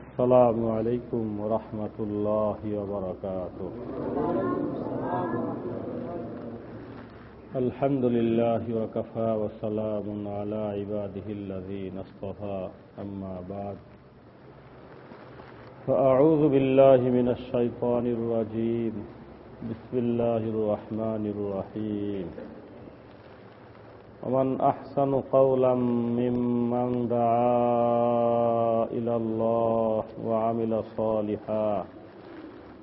السلام علیکم ورحمۃ اللہ وبرکاتہ۔ الحمد للہ وکفا وسلام علی عباده الذین اصطفى اما بعد۔ فاعوذ باللہ من الشیطان الرجیم۔ بسم اللہ الرحمن الرحیم۔ ومن أحسن قولا ممن دعا إلى الله وعمل صالحا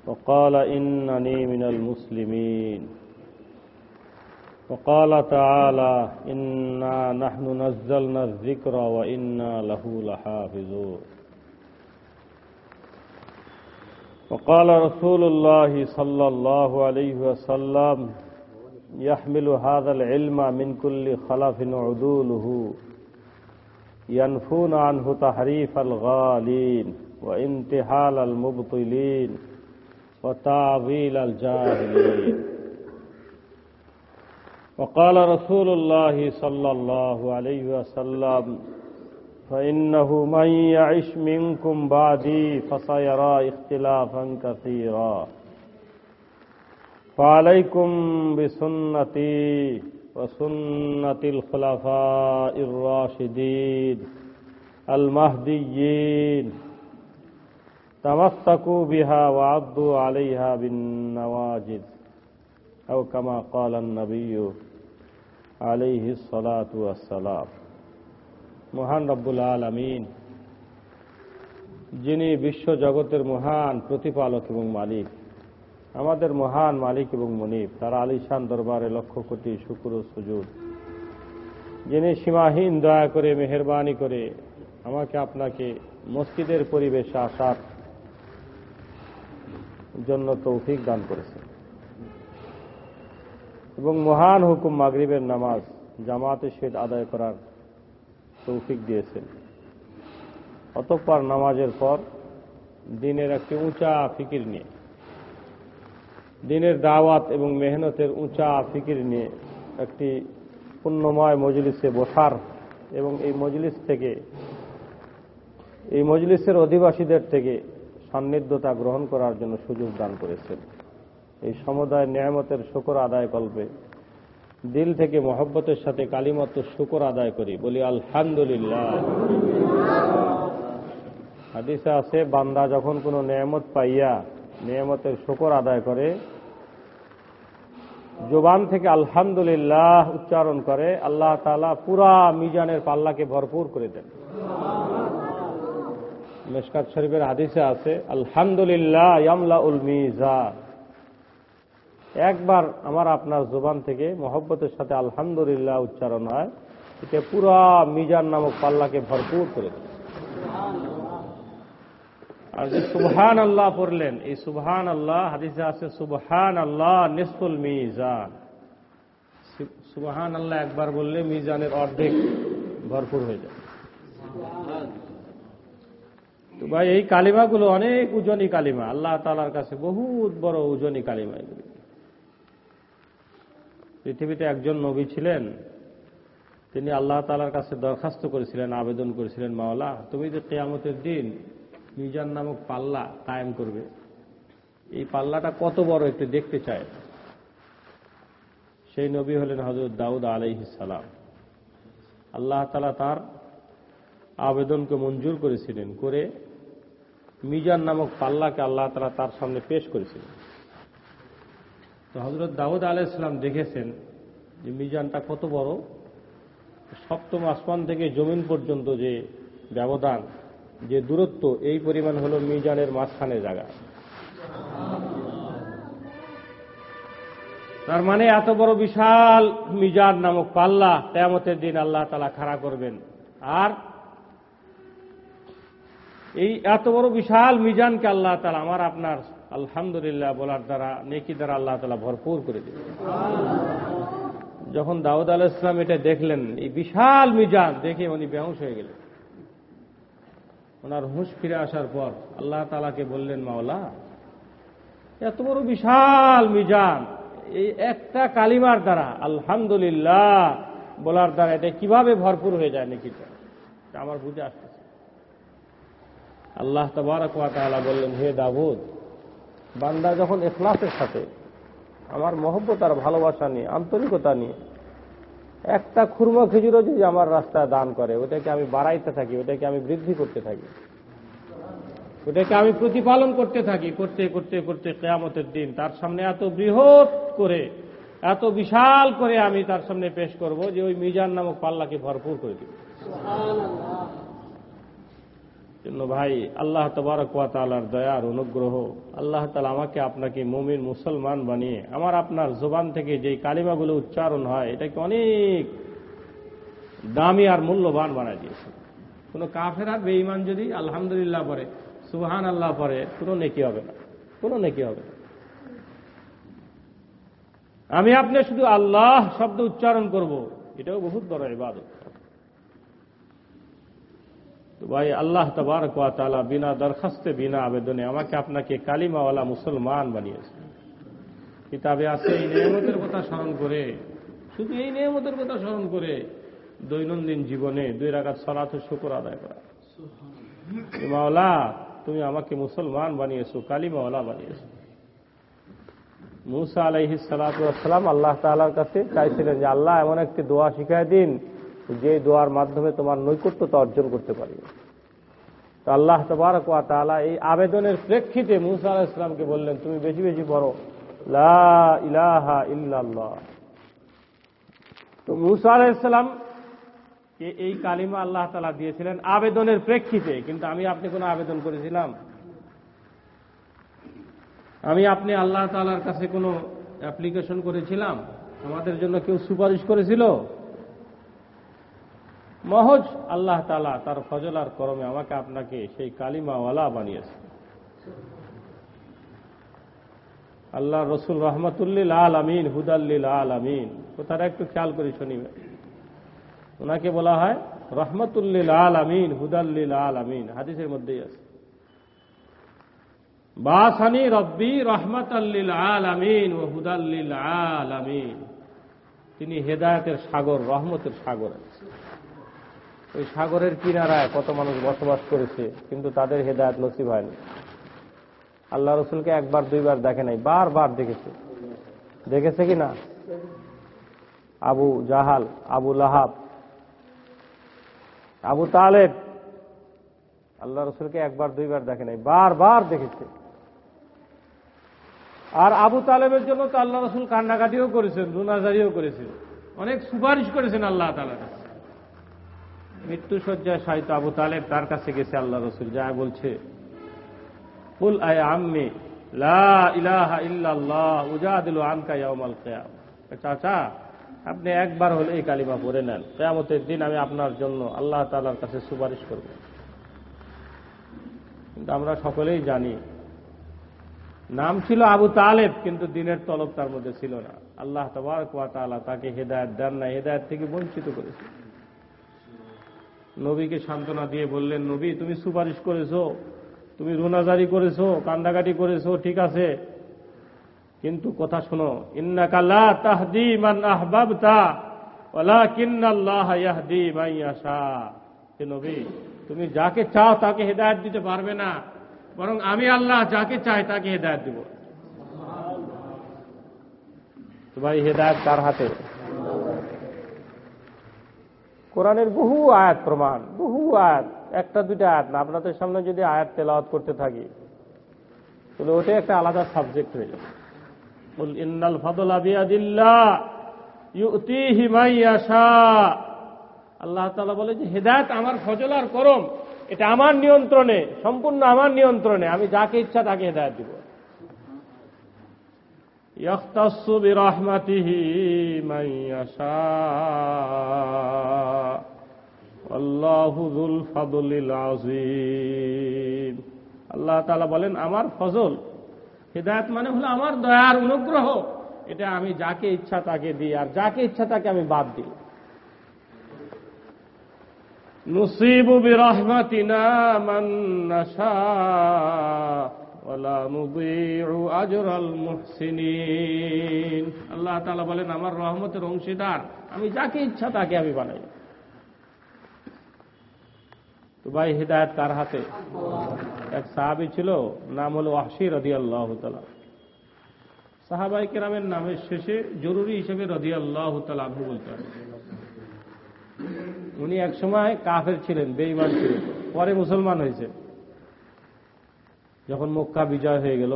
وقال إنني من المسلمين. وقال تعالى إنا نحن نزلنا الذكر وإنا له لحافظون. وقال رسول الله صلى الله عليه وسلم يحمل هذا العلم من كل خلف عدوله. ينفون عنه تحريف الغالين وانتحال المبطلين وتعظيل الجاهلين. وقال رسول الله صلى الله عليه وسلم، فإنه من يعش منكم بعدي فسيرى اختلافا كثيرا. فعليكم بسنتي وسنة الخلفاء الراشدين المهديين تمسكوا بها وعضوا عليها بالنواجذ أو كما قال النبي عليه الصلاة والسلام মহান রব্বুল আলমিন যিনি বিশ্ব জগতের মহান প্রতিপালক এবং মালিক আমাদের মহান মালিক এবং মনিব, তার আলিশান দরবারে লক্ষ কোটি শুকুর সুযোগ যিনি সীমাহীন দয়া করে, মেহরবানি করে আমাকে আপনাকে মসজিদের পরিবেশে আসার জন্য তৌফিক দান করেছেন। এবং মহান হুকুম মাগরিবের নামাজ জামাতে সহিত আদায় করার তৌফিক দিয়েছেন। অতঃপর নামাজের পর দিনের একটি উঁচা ফিকির নিয়ে দিনের দাওয়াত এবং মেহনতের উঁচা ফিকির নিয়ে একটি পুণ্যময় মজলিসে বসার এবং এই মজলিস থেকে, এই মজলিসের অধিবাসীদের থেকে সান্নিধ্যতা গ্রহণ করার জন্য সুযোগ দান করেছেন। এই সমুদায় নিয়ামতের শুকর আদায় কল্পে দিল থেকে মহব্বতের সাথে কালিমত শুকর আদায় করি, বলি আলহামদুলিল্লাহ। হাদিসে আছে, বান্দা যখন কোনো নিয়ামত পাইয়া নিয়ামতের শুকর আদায় করে, জোবান থেকে আলহামদুলিল্লাহ উচ্চারণ করে, আল্লাহ তালা পুরা মিজানের পাল্লাকে ভরপুর করে দেন। মেশকাত শরীফের হাদিসে আছে, আলহামদুলিল্লাহ ইয়ামলা উল মিজান। একবার আমার আপনার জোবান থেকে মহব্বতের সাথে আলহামদুলিল্লাহ উচ্চারণ হয় এটা পুরা মিজান নামক পাল্লাকে ভরপুর করে দেয় আর যে সুবহান আল্লাহ পড়লেন, এই সুবহান আল্লাহ হাদিসে আছে সুবহান আল্লাহ নিসফুল মিজান। সুবহান আল্লাহ একবার বললে মিজানের অর্ধেক ভরপুর হয়ে যায়। তো ভাই, এই কালিমাগুলো অনেক ওজনী কালিমা, আল্লাহ তালার কাছে বহুত বড় ওজনী কালিমা এগুলি। পৃথিবীতে একজন নবী ছিলেন, তিনি আল্লাহ তালার কাছে দরখাস্ত করেছিলেন, আবেদন করেছিলেন, মাওলা, তুমি যে কেয়ামতের দিন মিজান নামক পাল্লা কায়েম করবে। এই পাল্লাটা কত বড় একটু দেখতে চায় সেই নবী হলেন হজরত দাউদ আলাইহ সালাম। আল্লাহ তালা তার আবেদনকে মঞ্জুর করেছিলেন করে মিজান নামক পাল্লাকে আল্লাহ তালা তার সামনে পেশ করেছিলেন। তো হজরত দাউদ আলাইসালাম দেখেছেন যে মিজানটা কত বড়। সপ্তম আসমান থেকে জমিন পর্যন্ত যে ব্যবধান যে দূরত্ব, এই পরিমাণ হল মিজানের মাঝখানে জায়গা। তার মানে এত বড় বিশাল মিজান নামক পাল্লা তেমতের দিন আল্লাহ তালা খাড়া করবেন। আর এই এত বড় বিশাল মিজানকে আল্লাহ তালা আমার আপনার আলহামদুলিল্লাহ বলার দ্বারা, নেকি দ্বারা আল্লাহ তালা ভরপুর করে দেবে যখন দাউদ আল ইসলাম এটা দেখলেন, এই বিশাল মিজান, দেখে উনি বেহুশ হয়ে গেলেন। ওনার হুঁশ ফিরে আসার পর আল্লাহ তালাকে বললেন, মাওলা, এত বড় বিশাল মিজান, এই একটা কালিমার দ্বারা, আলহামদুলিল্লাহ বলার দ্বারা এটা কীভাবে ভরপুর হয়ে যায় নাকি আমার বুঝে আসতেছে। আল্লাহ তবারক ওয়া তাআলা বললেন, হে দাবুদ বান্দা যখন এখলাসের সাথে, আমার মহব্বত আর ভালোবাসা নিয়ে, আন্তরিকতা নিয়ে একটা খুরমা খেজুরও যদি আমার রাস্তায় দান করে, ওটাকে আমি বাড়াইতে থাকি, ওটাকে আমি বৃদ্ধি করতে থাকি, ওটাকে আমি প্রতিপালন করতে থাকি, করতে করতে করতে কেয়ামতের দিন, তার সামনে এত বৃহৎ করে, এত বিশাল করে আমি তার সামনে পেশ করব যে ওই মিজান নামক পাল্লাকে ভরপুর করে দিব। জন্য ভাই, আল্লাহ তবারক ওয়া দয়ার অনুগ্রহ। আল্লাহ তাআলা আমাকে আপনাকে মুমিন মুসলমান বানিয়ে, আমার আপনার জোবান থেকে যেই কালিমাগুলো উচ্চারণ হয়, এটাকে অনেক দামি আর মূল্যবান বানায় দিয়েছে। কোনো কাফেরা বেঈমান যদি আলহামদুলিল্লাহ পরে সুবহান আল্লাহ পরে কোনো নেকি হবে না। কোনো নেকি হবে না। আমি আপনি শুধু আল্লাহ শব্দ উচ্চারণ করব, এটাও বহুত বড় ইবাদত। তো ভাই আল্লাহ তবারক ওয়া তাআলা বিনা দরখাস্তে বিনা আবেদনে আমাকে আপনাকে কালিমাওয়ালা মুসলমান বানিয়েছে। কিতাবে আছে এই নিয়মতের কথা স্মরণ করে শুধু এই নিয়মতের কথা স্মরণ করে দৈনন্দিন জীবনে দুই রাগাত সলাত শুকর আদায় করা। মাওলা তুমি আমাকে মুসলমান বানিয়েছো কালিমাওয়ালা বানিয়েছো। মুসা আলাইহি সালাম আল্লাহ তাআলার কাছে চাইছিলেন যে আল্লাহ এমন একটি দোয়া শিখায় দিন যে দোয়ার মাধ্যমে তোমার নৈকট্যতা অর্জন করতে পারি। তো আল্লাহ তবারক ওয়া তাআলা এই আবেদনের প্রেক্ষিতে মুসা আলাহ ইসলামকে বললেন, তুমি বেশি বেশি পড়ো। ইলাহা ইল্লাল্লাহ। তো মুসা আলাহ ইসলাম এই কালিমা আল্লাহ তালা দিয়েছিলেন আবেদনের প্রেক্ষিতে, কিন্তু আমি আপনি কোনো আবেদন করেছিলাম। আমি আপনি আল্লাহ তালার কাছে কোনো অ্যাপ্লিকেশন করেছিলাম? আমাদের জন্য কেউ সুপারিশ করেছিল? মহজ আল্লাহ তালা তার ফজল আর করমে আমাকে আপনাকে সেই কালিমাওয়ালা বানিয়েছে। আল্লাহ রসুল রহমতুল্লিল আল আমিন হুদাল্লিল আল আমিন কোথাটা একটু খেয়াল করি শুনিবে ওনাকে বলা হয় রহমতুল্লিল আল আমিন হুদাল্লিল আল আমিন হাদিসের মধ্যেই আছে। বাসানি রব্বি রহমত আল্লিল আল আমিন ও হুদাল্লিল আল আমিন তিনি হেদায়তের সাগর, রহমতের সাগর। ওই সাগরের কিনারায় কত মানুষ বসবাস করেছে, কিন্তু তাদের হেদায়ত নসিব হয়নি। আল্লাহ রসুলকে একবার, দুইবার দেখে নাই, বারবার দেখেছে। দেখেছে কি না? আবু জাহাল, আবু লাহাব, আবু তালেব। আল্লাহ রসুলকে একবার, দুইবার দেখে নাই, বারবার দেখেছে। আর আবু তালেবের জন্য তো আল্লাহ রসুল কান্নাকাটিও করেছেন দুনাজারিও করেছেন। অনেক সুপারিশ করেছেন আল্লাহ তালার কাছে মৃত্যু সজ্জায় সাহিত্য আবু তালেব তার কাছে গেছে আল্লাহ রসুল যা বলছে, কুল আয় আম্মি চাচা, আপনি একবার হলে এই কালিমা পড়ে নেন। কেয়ামতের দিন আমি আপনার জন্য আল্লাহ তাআলার কাছে সুপারিশ করব। কিন্তু আমরা সকলেই জানি, নাম ছিল আবু তালেব, কিন্তু দিনের তলব তার মধ্যে ছিল না। আল্লাহ তবারক ওয়া তাআলা তাকে হেদায়েত দেন না হেদায়েত থেকে বঞ্চিত করেছে। নবীকে সান্ত্বনা দিয়ে বললেন, নবী, তুমি সুপারিশ করেছ, তুমি রুনাজারি করেছ, কান্দাকাটি করেছ, ঠিক আছে। কিন্তু কথা শোনো হে নবী, তুমি যাকে চাও তাকে হেদায়েত দিতে পারবে না, বরং আমি আল্লাহ যাকে চাই তাকে হেদায়েত দিব। তো ভাই, হেদায়ত তার হাতে? কোরআনের বহু আয়াত প্রমাণ, বহু আয়াত, একটা, দুইটা আয়াত না, আপনাদের সামনে যদি আয়াত তেলাওয়াত করতে থাকি, তাহলে ওটাই একটা আলাদা সাবজেক্ট হয়ে যাবে। আল্লাহ বলে যে, হেদায়েত আমার ফজল আর করম, এটা আমার নিয়ন্ত্রণে, সম্পূর্ণ আমার নিয়ন্ত্রণে, আমি যাকে ইচ্ছা তাকে হেদায়েত দিব। يختص برحمته من يشاء والله ذو الفضل العظيم আল্লাহ তাআলা বলেন আমার ফজল হেদায়ত মানে হলো আমার দয়ার অনুগ্রহ এটা আমি যাকে ইচ্ছা তাকে দিই আর যাকে ইচ্ছা তাকে আমি বাদ দিই নুসিবু বিরহমাতিনা মান আল্লাহ তাআলা বলেন, আমার রহমতের অংশীদার, আমি যাকে ইচ্ছা তাকে আমি বানাই। তো ভাই, হৃদায়ত কার হাতে? এক সাহাবি ছিল, নাম হলো ওয়াহশি রদি আল্লাহ সাহাবাই কেরামের নামের শেষে জরুরি হিসেবে রদি আল্লাহ আবু বলতে হবে উনি একসময় কাফের ছিলেন, বেঈমান ছিলেন, পরে মুসলমান হয়েছে যখন মক্কা বিজয় হয়ে গেল,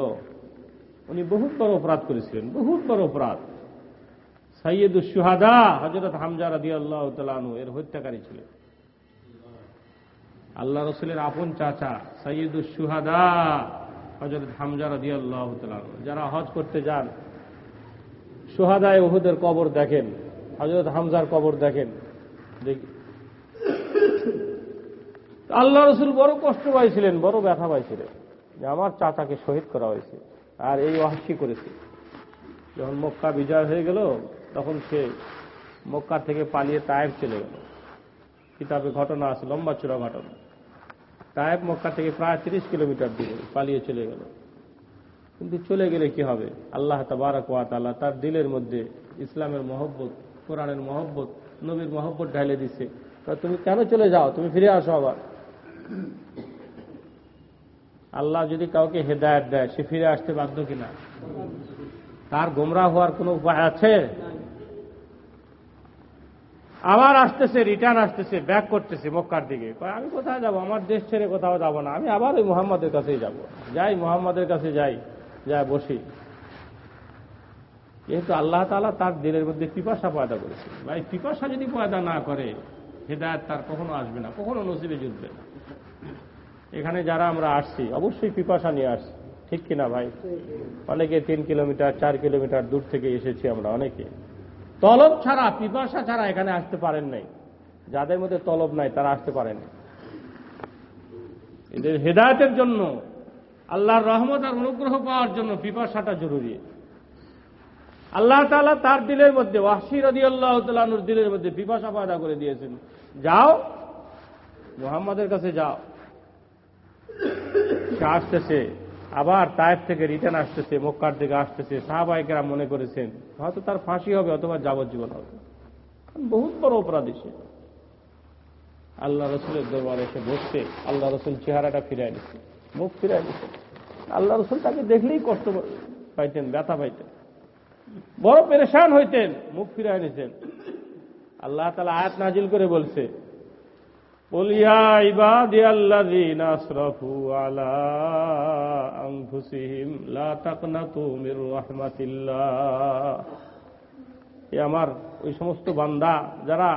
উনি বহুত বড় অপরাধ করেছিলেন বহুত বড় অপরাধ। সৈয়দ সুহাদা হজরত হামজা রাদি আল্লাহ তালু এর হত্যাকারী ছিলেন। আল্লাহ রসুলের আপন চাচা সৈয়দ সুহাদা হজরত হামজা রাদি আল্লাহ তালু যারা হজ করতে যান সুহাদায় ওহুদের কবর দেখেন হজরত হামজার কবর দেখেন, দেখি। আল্লাহ রসুল বড় কষ্ট পাইছিলেন, বড় ব্যথা পাইছিলেন। যে আমার চাচাকে শহীদ করা হয়েছে, আর এই অহাসি করেছে। যখন মক্কা বিজয় হয়ে গেল, তখন সে মক্কা থেকে পালিয়ে তায়েব চলে গেল। কিতাবে ঘটনা আছে, লম্বা চূড়া ঘটনা। তায়েব মক্কা থেকে প্রায় তিরিশ কিলোমিটার দূরে পালিয়ে চলে গেল। কিন্তু চলে গেলে কি হবে? আল্লাহ তাবারক তাআলা তার দিলের মধ্যে ইসলামের মহব্বত, কোরআনের মহব্বত, নবীর মহব্বত ঢাইলে দিচ্ছে তা তুমি কেন চলে যাও? তুমি ফিরে আসো আবার। আল্লাহ যদি কাউকে হেদায়ত দেয়, সে ফিরে আসতে বাধ্য কিনা? তার গোমরা হওয়ার কোনো উপায় আছে? আবার আসতেছে রিটার্ন আসতেছে ব্যাক করতেছে মক্কার দিকে। আমি কোথায় যাব? আমার দেশ ছেড়ে কোথাও যাব না। আমি আবার ওই মোহাম্মদের কাছেই যাব। যাই, মোহাম্মদের কাছে যাই যাই বসি। যেহেতু আল্লাহ তালা তার দিলের মধ্যে পিপাসা পয়দা করেছে ভাই, পিপাসা যদি পয়দা না করে, হেদায়ত তার কখনো আসবে না, কখনো নসিবে জুটবে না। এখানে যারা আমরা আসছি, অবশ্যই পিপাসা নিয়ে আসছি। ঠিক কিনা ভাই? অনেকে তিন কিলোমিটার, চার কিলোমিটার দূর থেকে এসেছি আমরা অনেকে। তলব ছাড়া, পিপাসা ছাড়া এখানে আসতে পারেন নাই। যাদের মধ্যে তলব নাই, তারা আসতে পারেন এদের হেদায়তের জন্য, আল্লাহর রহমত আর অনুগ্রহ পাওয়ার জন্য পিপাসাটা জরুরি। আল্লাহ তাআলা তার দিলের মধ্যে ওয়াসির আল্লাহ দিলের মধ্যে পিপাসা পয়দা করে দিয়েছেন। যাও, মোহাম্মদের কাছে যাও। আসতেছে, আবার তায়েব থেকে রিটার্ন আসতেছে, মক্কার দিকে আসতেছে। সাহাবাহিকেরা মনে করেছেন, হয়তো তার ফাঁসি হবে অথবা যাবজ্জীবন হবে। বহুত বড় অপরাধী সে। আল্লাহ রসুলের দরবারে এসে বসতে আল্লাহ রসুল চেহারাটা ফিরাই নিচ্ছে মুখ ফিরাই নিচ্ছে আল্লাহ রসুল তাকে দেখলেই কষ্ট পাইতেন, ব্যথা পাইতেন। বড় পেরেশান হইতেন, মুখ ফিরাই নিতেন। আল্লাহ তালা আয়াত নাজিল করে বলছে বলিয়া ইবাদি এ আমার ওই সমস্ত বান্দা, যারা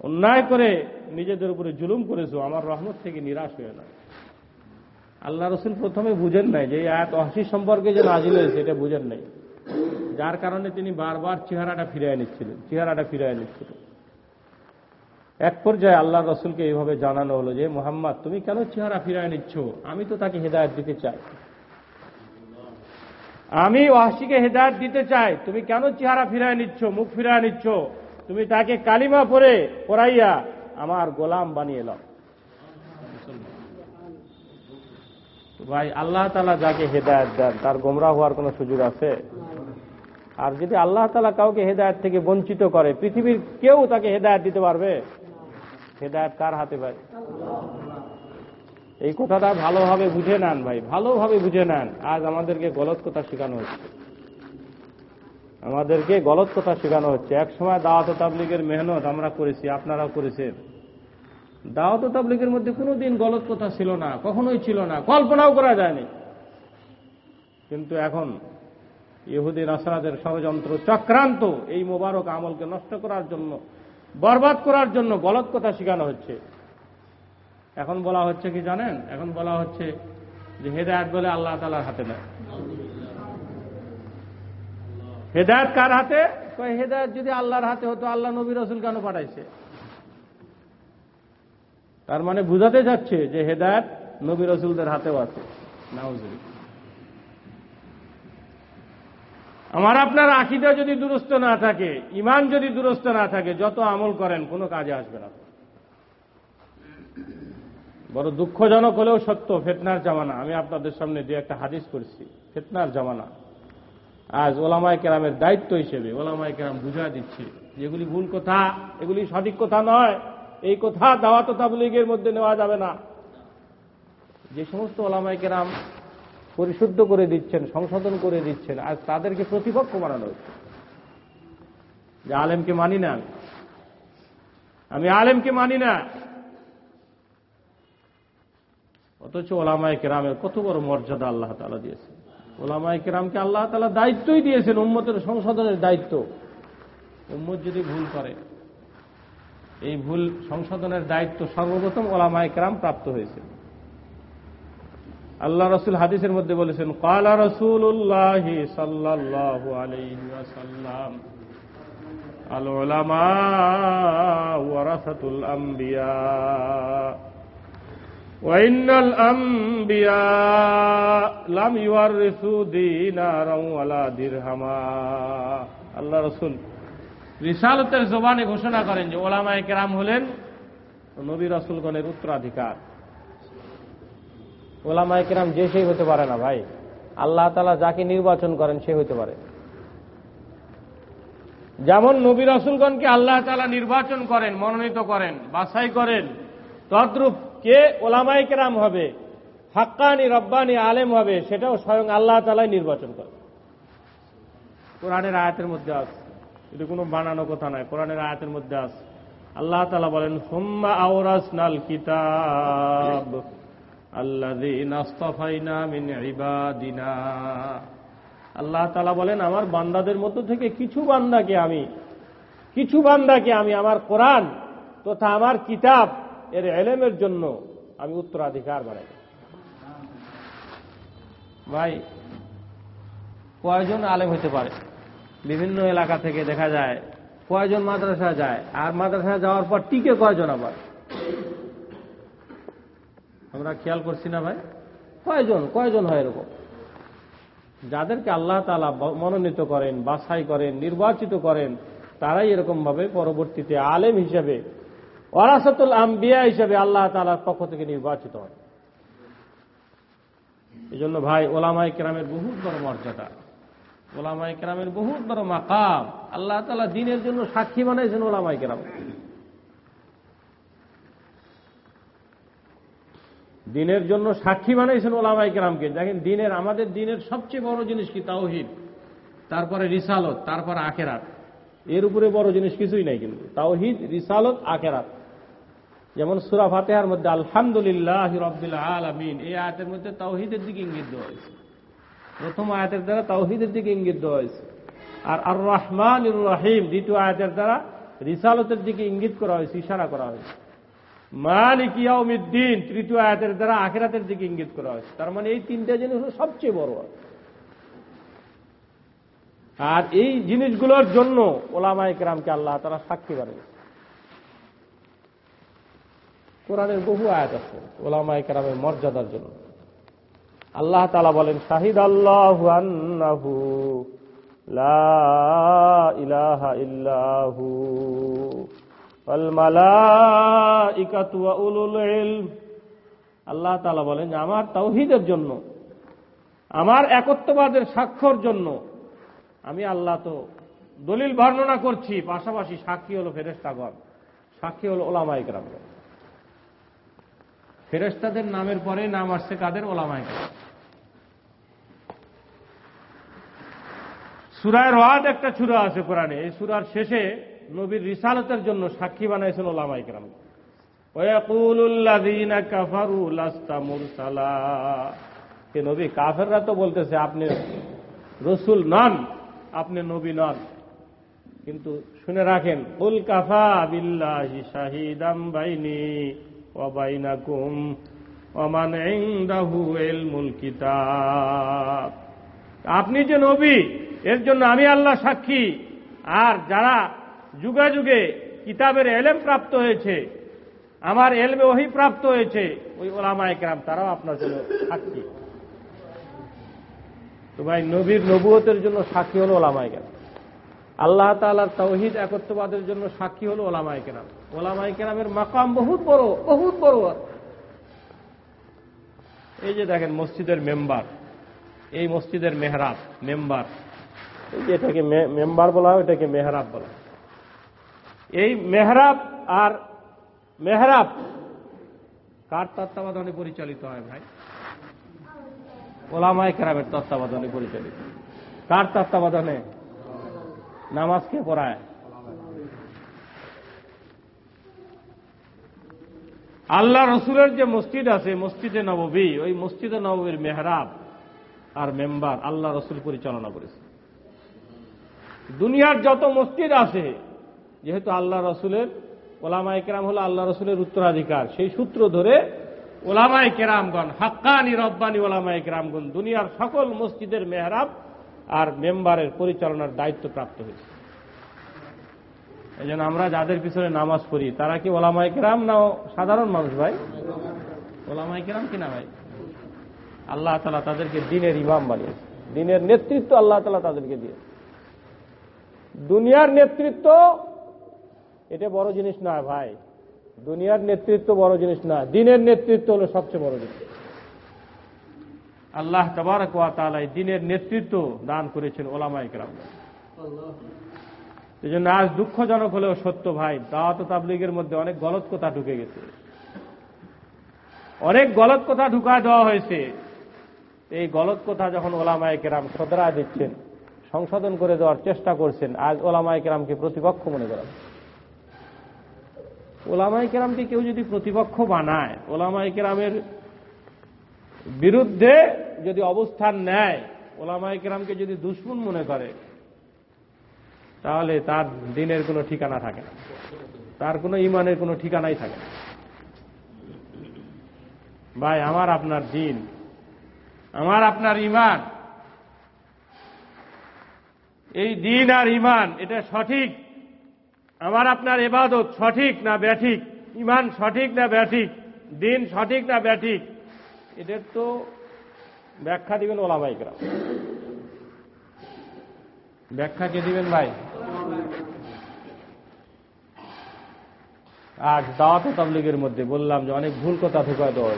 অন্যায় করে নিজেদের উপরে জুলুম করেছ, আমার রহমত থেকে নিরাশ হয়ে না। আল্লাহ রসুল প্রথমে বুঝেন নাই যে এক অসি সম্পর্কে যে নাজিল হয়েছে, এটা বুঝেন নাই। যার কারণে তিনি বারবার চেহারাটা ফিরিয়ে নিচ্ছিলেন, চেহারাটা ফিরিয়ে নিচ্ছিলেন। এক পর্যায়ে আল্লাহ রসুলকে এইভাবে জানানো হলো যে, মোহাম্মদ, তুমি কেন চেহারা ফিরায় নিচ্ছ? আমি তো তাকে হেদায়ত দিতে চাই। আমি ওয়াসিকে হেদায়ত দিতে চাই। তুমি কেন চেহারা ফিরায় নিচ্ছ, মুখ ফিরায় নিচ্ছ? তুমি তাকে কালিমা পরে পড়াইয়া আমার গোলাম বানিয়ে নাও। ভাই, আল্লাহ তালা যাকে হেদায়ত দেন, তার গোমরা হওয়ার কোনো সুযোগ আছে? আর যদি আল্লাহ তালা কাউকে হেদায়ত থেকে বঞ্চিত করে, পৃথিবীর কেউ তাকে হেদায়ত দিতে পারবে? হেদায়ত কার হাতে ভাই এই কথাটা ভালোভাবে বুঝে নেন ভাই, ভালোভাবে বুঝে নেন। আজ আমাদেরকে গলত কথা শেখানো হচ্ছে। আমাদেরকে গলত কথা শেখানো হচ্ছে। এক সময় দাওয়াত তাবলিগের মেহনত আমরা করেছি, আপনারাও করেছেন। দাওয়াত তাবলিগের মধ্যে কোনোদিন গলত কথা ছিল না, কখনোই ছিল না, কল্পনাও করা যায়নি। কিন্তু এখন ইহুদিন আসাদের ষড়যন্ত্র চক্রান্ত এই মোবারক আমলকে নষ্ট করার জন্য বরবাদ করার জন্য গলত কথা শেখানো হচ্ছে। এখন বলা হচ্ছে কি জানেন? এখন বলা হচ্ছে যে হেদায়ত বলে আল্লাহ তালার হাতে নেয়। হেদায়ত কার হাতে? হেদায়ত যদি আল্লাহর হাতে হতো, আল্লাহ নবী রসুল কেন পাঠাইছে? তার মানে বুঝাতে যাচ্ছে যে হেদায়ত নবী রসুলদের হাতেও আছে। নাউজুল আমার আপনার আকিদা যদি দুরস্ত না থাকে ইমান যদি দুরস্ত না থাকে, যত আমল করেন, কোনো কাজে আসবে না। বড় দুঃখজনক হলেও সত্য, ফেতনার জামানা। আমি আপনাদের সামনে দিয়ে একটা হাদিস করছি ফেতনার জামানা। আজ ওলামায় কেরামের দায়িত্ব হিসেবে, ওলামায় কেরাম বুঝা দিচ্ছে যেগুলি ভুল কথা, এগুলি সঠিক কথা নয়। এই কথা দাওয়াত তাবলিগের মধ্যে নেওয়া যাবে না। যে সমস্ত ওলামাইকেরাম পরিশুদ্ধ করে দিচ্ছেন, সংশোধন করে দিচ্ছেন, আর তাদেরকে প্রতিপক্ষ বানানো হচ্ছে। যে আলেমকে মানি না আমি। আলেমকে মানি না। অথচ ওলামায় কেরামের কত বড় মর্যাদা আল্লাহ তালা দিয়েছেন। ওলামায় কেরামকে আল্লাহ তালা দায়িত্বই দিয়েছেন, উম্মতের সংশোধনের দায়িত্ব। উম্মত যদি ভুল করে, এই ভুল সংশোধনের দায়িত্ব সর্বপ্রথম ওলামায় কেরাম প্রাপ্ত হয়েছে আল্লাহ রসুল হাদিসের মধ্যে বলেছেন কালা রসুল্লাহ সাল্লাহ আলাইসাল্লাম আল ওলামা ওয়ারাসাতুল আম্বিয়া وإن الأنبياء لم يورثوا دينارا ولا درهما আল্লাহ রসুল রিসালতের জবানে ঘোষণা করেন যে ওলামায় কেরাম হলেন নবী রসুলগণের উত্তরাধিকার ওলামায় কেরাম যে সেই হতে পারে না ভাই। আল্লাহ তালা যাকে নির্বাচন করেন সে হতে পারে। যেমন নবী রসুলগণকে আল্লাহ তালা নির্বাচন করেন, মনোনীত করেন, বাছাই করেন, তদ্রূপ কে ওলামাই কেরাম হবে, হাক্কানি, রব্বানি আলেম হবে, সেটাও স্বয়ং আল্লাহ তালাই নির্বাচন করে কোরআনের আয়াতের মধ্যে আছে। এটা কোনো বানানো কথা নয়, কোরআনের আয়াতের মধ্যে আছে। আল্লাহ তালা বলেন, হুম্মা আওরাস নাল কিতাব। আল্লাহ তালা বলেন, আমার বান্দাদের মধ্য থেকে কিছু বান্দাকে আমি, কিছু বান্দাকে আমি আমার কোরআন তথা আমার কিতাব এর এলেমের জন্য আমি উত্তরাধিকার বানাই ভাই, কয়জন আলেম হতে পারে? বিভিন্ন এলাকা থেকে দেখা যায়, কয়জন মাদ্রাসা যায়, আর মাদ্রাসা যাওয়ার পর টিকে কয়জন আবার? আমরা খেয়াল করছি না ভাই? কয়জন কয়জন হয় এরকম? যাদেরকে আল্লাহ তালা মনোনীত করেন বাছাই করেন নির্বাচিত করেন তারাই এরকম ভাবে পরবর্তীতে আলেম হিসেবে ওরাসতুল আম্বিয়া হিসেবে আল্লাহ তালার পক্ষ থেকে নির্বাচিত হয়। এই জন্য ভাই ওলামাই কেরামের বহুত বড় মর্যাদা। ওলামাই কেরামের বহুত বড় মাকাম। আল্লাহ তালা দিনের জন্য সাক্ষী বানাইছেন ওলামাই কেরাম। দিনের জন্য সাক্ষী বানাইছেন ওলামাই কেরামকে। দেখেন, দিনের, আমাদের দিনের সবচেয়ে বড় জিনিস কি? তাওহিদ, তারপরে রিসালত, তারপরে আখেরাত। এর উপরে বড় জিনিস কিছুই নাই কিন্তু। তাওহিদ, রিসালত, আখেরাত। যেমন সুরা ফাতেহার মধ্যে, আলহামদুলিল্লাহ রব্দুল আলমিন এই আয়াতের মধ্যে তাওহিদের দিকে ইঙ্গিত দেওয়া হয়েছে। প্রথম আয়াতের দ্বারা তাওহিদের দিকে ইঙ্গিত দেওয়া হয়েছে। আর আর রহমান রাহিম, দ্বিতীয় আয়াতের দ্বারা রিসালতের দিকে ইঙ্গিত করা হয়েছে, ইশারা করা হয়েছে। মালিক ইয়াউমিদ্দিন, তৃতীয় আয়াতের দ্বারা আখেরাতের দিকে ইঙ্গিত করা হয়েছে। তার মানে এই তিনটা জিনিস সবচেয়ে বড় আর এই জিনিসগুলোর জন্য ওলামাই কেরামকে আল্লাহ তারা সাক্ষী বানিয়েছে কোরআনের বহু আয়াত আছে ওলামাই কেরামের মর্যাদার জন্য। আল্লাহ তালা বলেন শাহিদ আল্লাহ ইলাহা ইল্লাহু। আল্লাহ তালা বলেন আমার তৌহিদের জন্য, আমার একত্ববাদের স্বাক্ষর জন্য আমি আল্লাহ তো দলিল বর্ণনা করছি, পাশাপাশি সাক্ষী হল ফেরেস্তাগণ সাক্ষী হল ওলামাইক রাম ফেরেস্তাদের নামের পরে নাম আসছে কাদের? ওলামাইক সুরায় রাত একটা ছুরা আছে কোরআনে। এই সুরার শেষে নবীর রিসালতের জন্য সাক্ষী বানাইছেন ওলামাইক রাম নবী, কাফেররা তো বলতেছে, আপনি রসুল নন, আপনি নবী নন। কিন্তু শুনে রাখেন, উল কাফা বিল্লাহি শাহিদাম বাইনি আপনি যে নবী, এর জন্য আমি আল্লাহ সাক্ষী। আর যারা যুগে যুগে কিতাবের এলেম প্রাপ্ত হয়েছে। আমার এলমে ওহি প্রাপ্ত হয়েছে। ওই ওলামায় কেরাম, তারাও আপনার জন্য সাক্ষী। তো ভাই, নবীর নবুয়তের জন্য সাক্ষী হল ওলামায় কেরাম। আল্লাহ তালার তৌহিদ একত্ববাদের জন্য সাক্ষী হল ওলামায় কেরাম। ওলামায় কেরামের মাকাম বহুত বড় বহুত বড়। এই যে দেখেন, মসজিদের মেম্বার। এই মসজিদের মেহরাব, মেম্বার। এই যে এটাকে মেম্বার বলা হয় এটাকে মেহরাব বলা এই মেহরাব আর মেহরাব। কার তত্ত্বাবধানে পরিচালিত হয় ভাই? ওলামায় কেরামের তত্ত্বাবধানে পরিচালিত। কার তত্ত্বাবধানে? নামাজকে পড়ায়? আল্লাহ রসুলের যে মসজিদ আছে, মসজিদে নববী, ওই মসজিদে নববীর মেহরাব আর মেম্বার আল্লাহ রসুল পরিচালনা করেছে। দুনিয়ার যত মসজিদ আছে যেহেতু আল্লাহ রসুলের ওলামাই কেরাম হলো আল্লাহ রসুলের উত্তরাধিকার, সেই সূত্র ধরে ওলামাই কেরামগণ হাক্কানি রব্বানি ওলামাই কেরামগণ দুনিয়ার সকল মসজিদের মেহরাব আর মেম্বারের পরিচালনার দায়িত্ব প্রাপ্ত হয়েছে। এই জন্য আমরা যাদের পিছনে নামাজ পড়ি, তারা কি ওলামাই কেরাম না সাধারণ মানুষ ভাই? ওলামাই কেরাম কিনা ভাই? আল্লাহ তালা তাদেরকে দিনের ইমাম বানিয়েছে। দিনের নেতৃত্ব আল্লাহ তালা তাদেরকে দিয়েছে। দুনিয়ার নেতৃত্ব এটা বড় জিনিস না ভাই। দুনিয়ার নেতৃত্ব বড় জিনিস না। দিনের নেতৃত্ব হলো সবচেয়ে বড় জিনিস। আল্লাহ তবারক এই দিনের নেতৃত্ব দান করেছেন ওলামাই কেরাম। এই জন্য আজ দুঃখজনক হলেও সত্য ভাই, দাওয়াত তাবলিগের মধ্যে অনেক গলত কথা ঢুকে গেছে। অনেক গলত কথা ঢুকা দেওয়া হয়েছে। এই গলত কথা যখন ওলামায় কেরাম সদরা দিচ্ছেন, সংশোধন করে দেওয়ার চেষ্টা করছেন, আজ ওলামায় কেরামকে প্রতিপক্ষ মনে করা ওলামাই কেরামকে কেউ যদি প্রতিপক্ষ বানায় ওলামাই কেরামের বিরুদ্ধে যদি অবস্থান নেয় ওলামাই কেরামকে যদি দুশ্মন মনে করে, তাহলে তার দিনের কোনো ঠিকানা থাকে না। তার কোনো ইমানের কোনো ঠিকানাই থাকে না। ভাই, আমার আপনার দিন, আমার আপনার ইমান। এই দিন আর ইমান, এটা সঠিক আমার আপনার এবাদত সঠিক না ব্যাঠিক? ইমান সঠিক না ব্যাঠিক? দিন সঠিক না ব্যাঠিক? এদের তো ব্যাখ্যা দিবেন ওলামাইকরা ব্যাখ্যা কে দিবেন ভাই? আজ দাওয়াত তাবলিগের মধ্যে বললাম যে অনেক ভুল কথা ঢুকা দেওয়া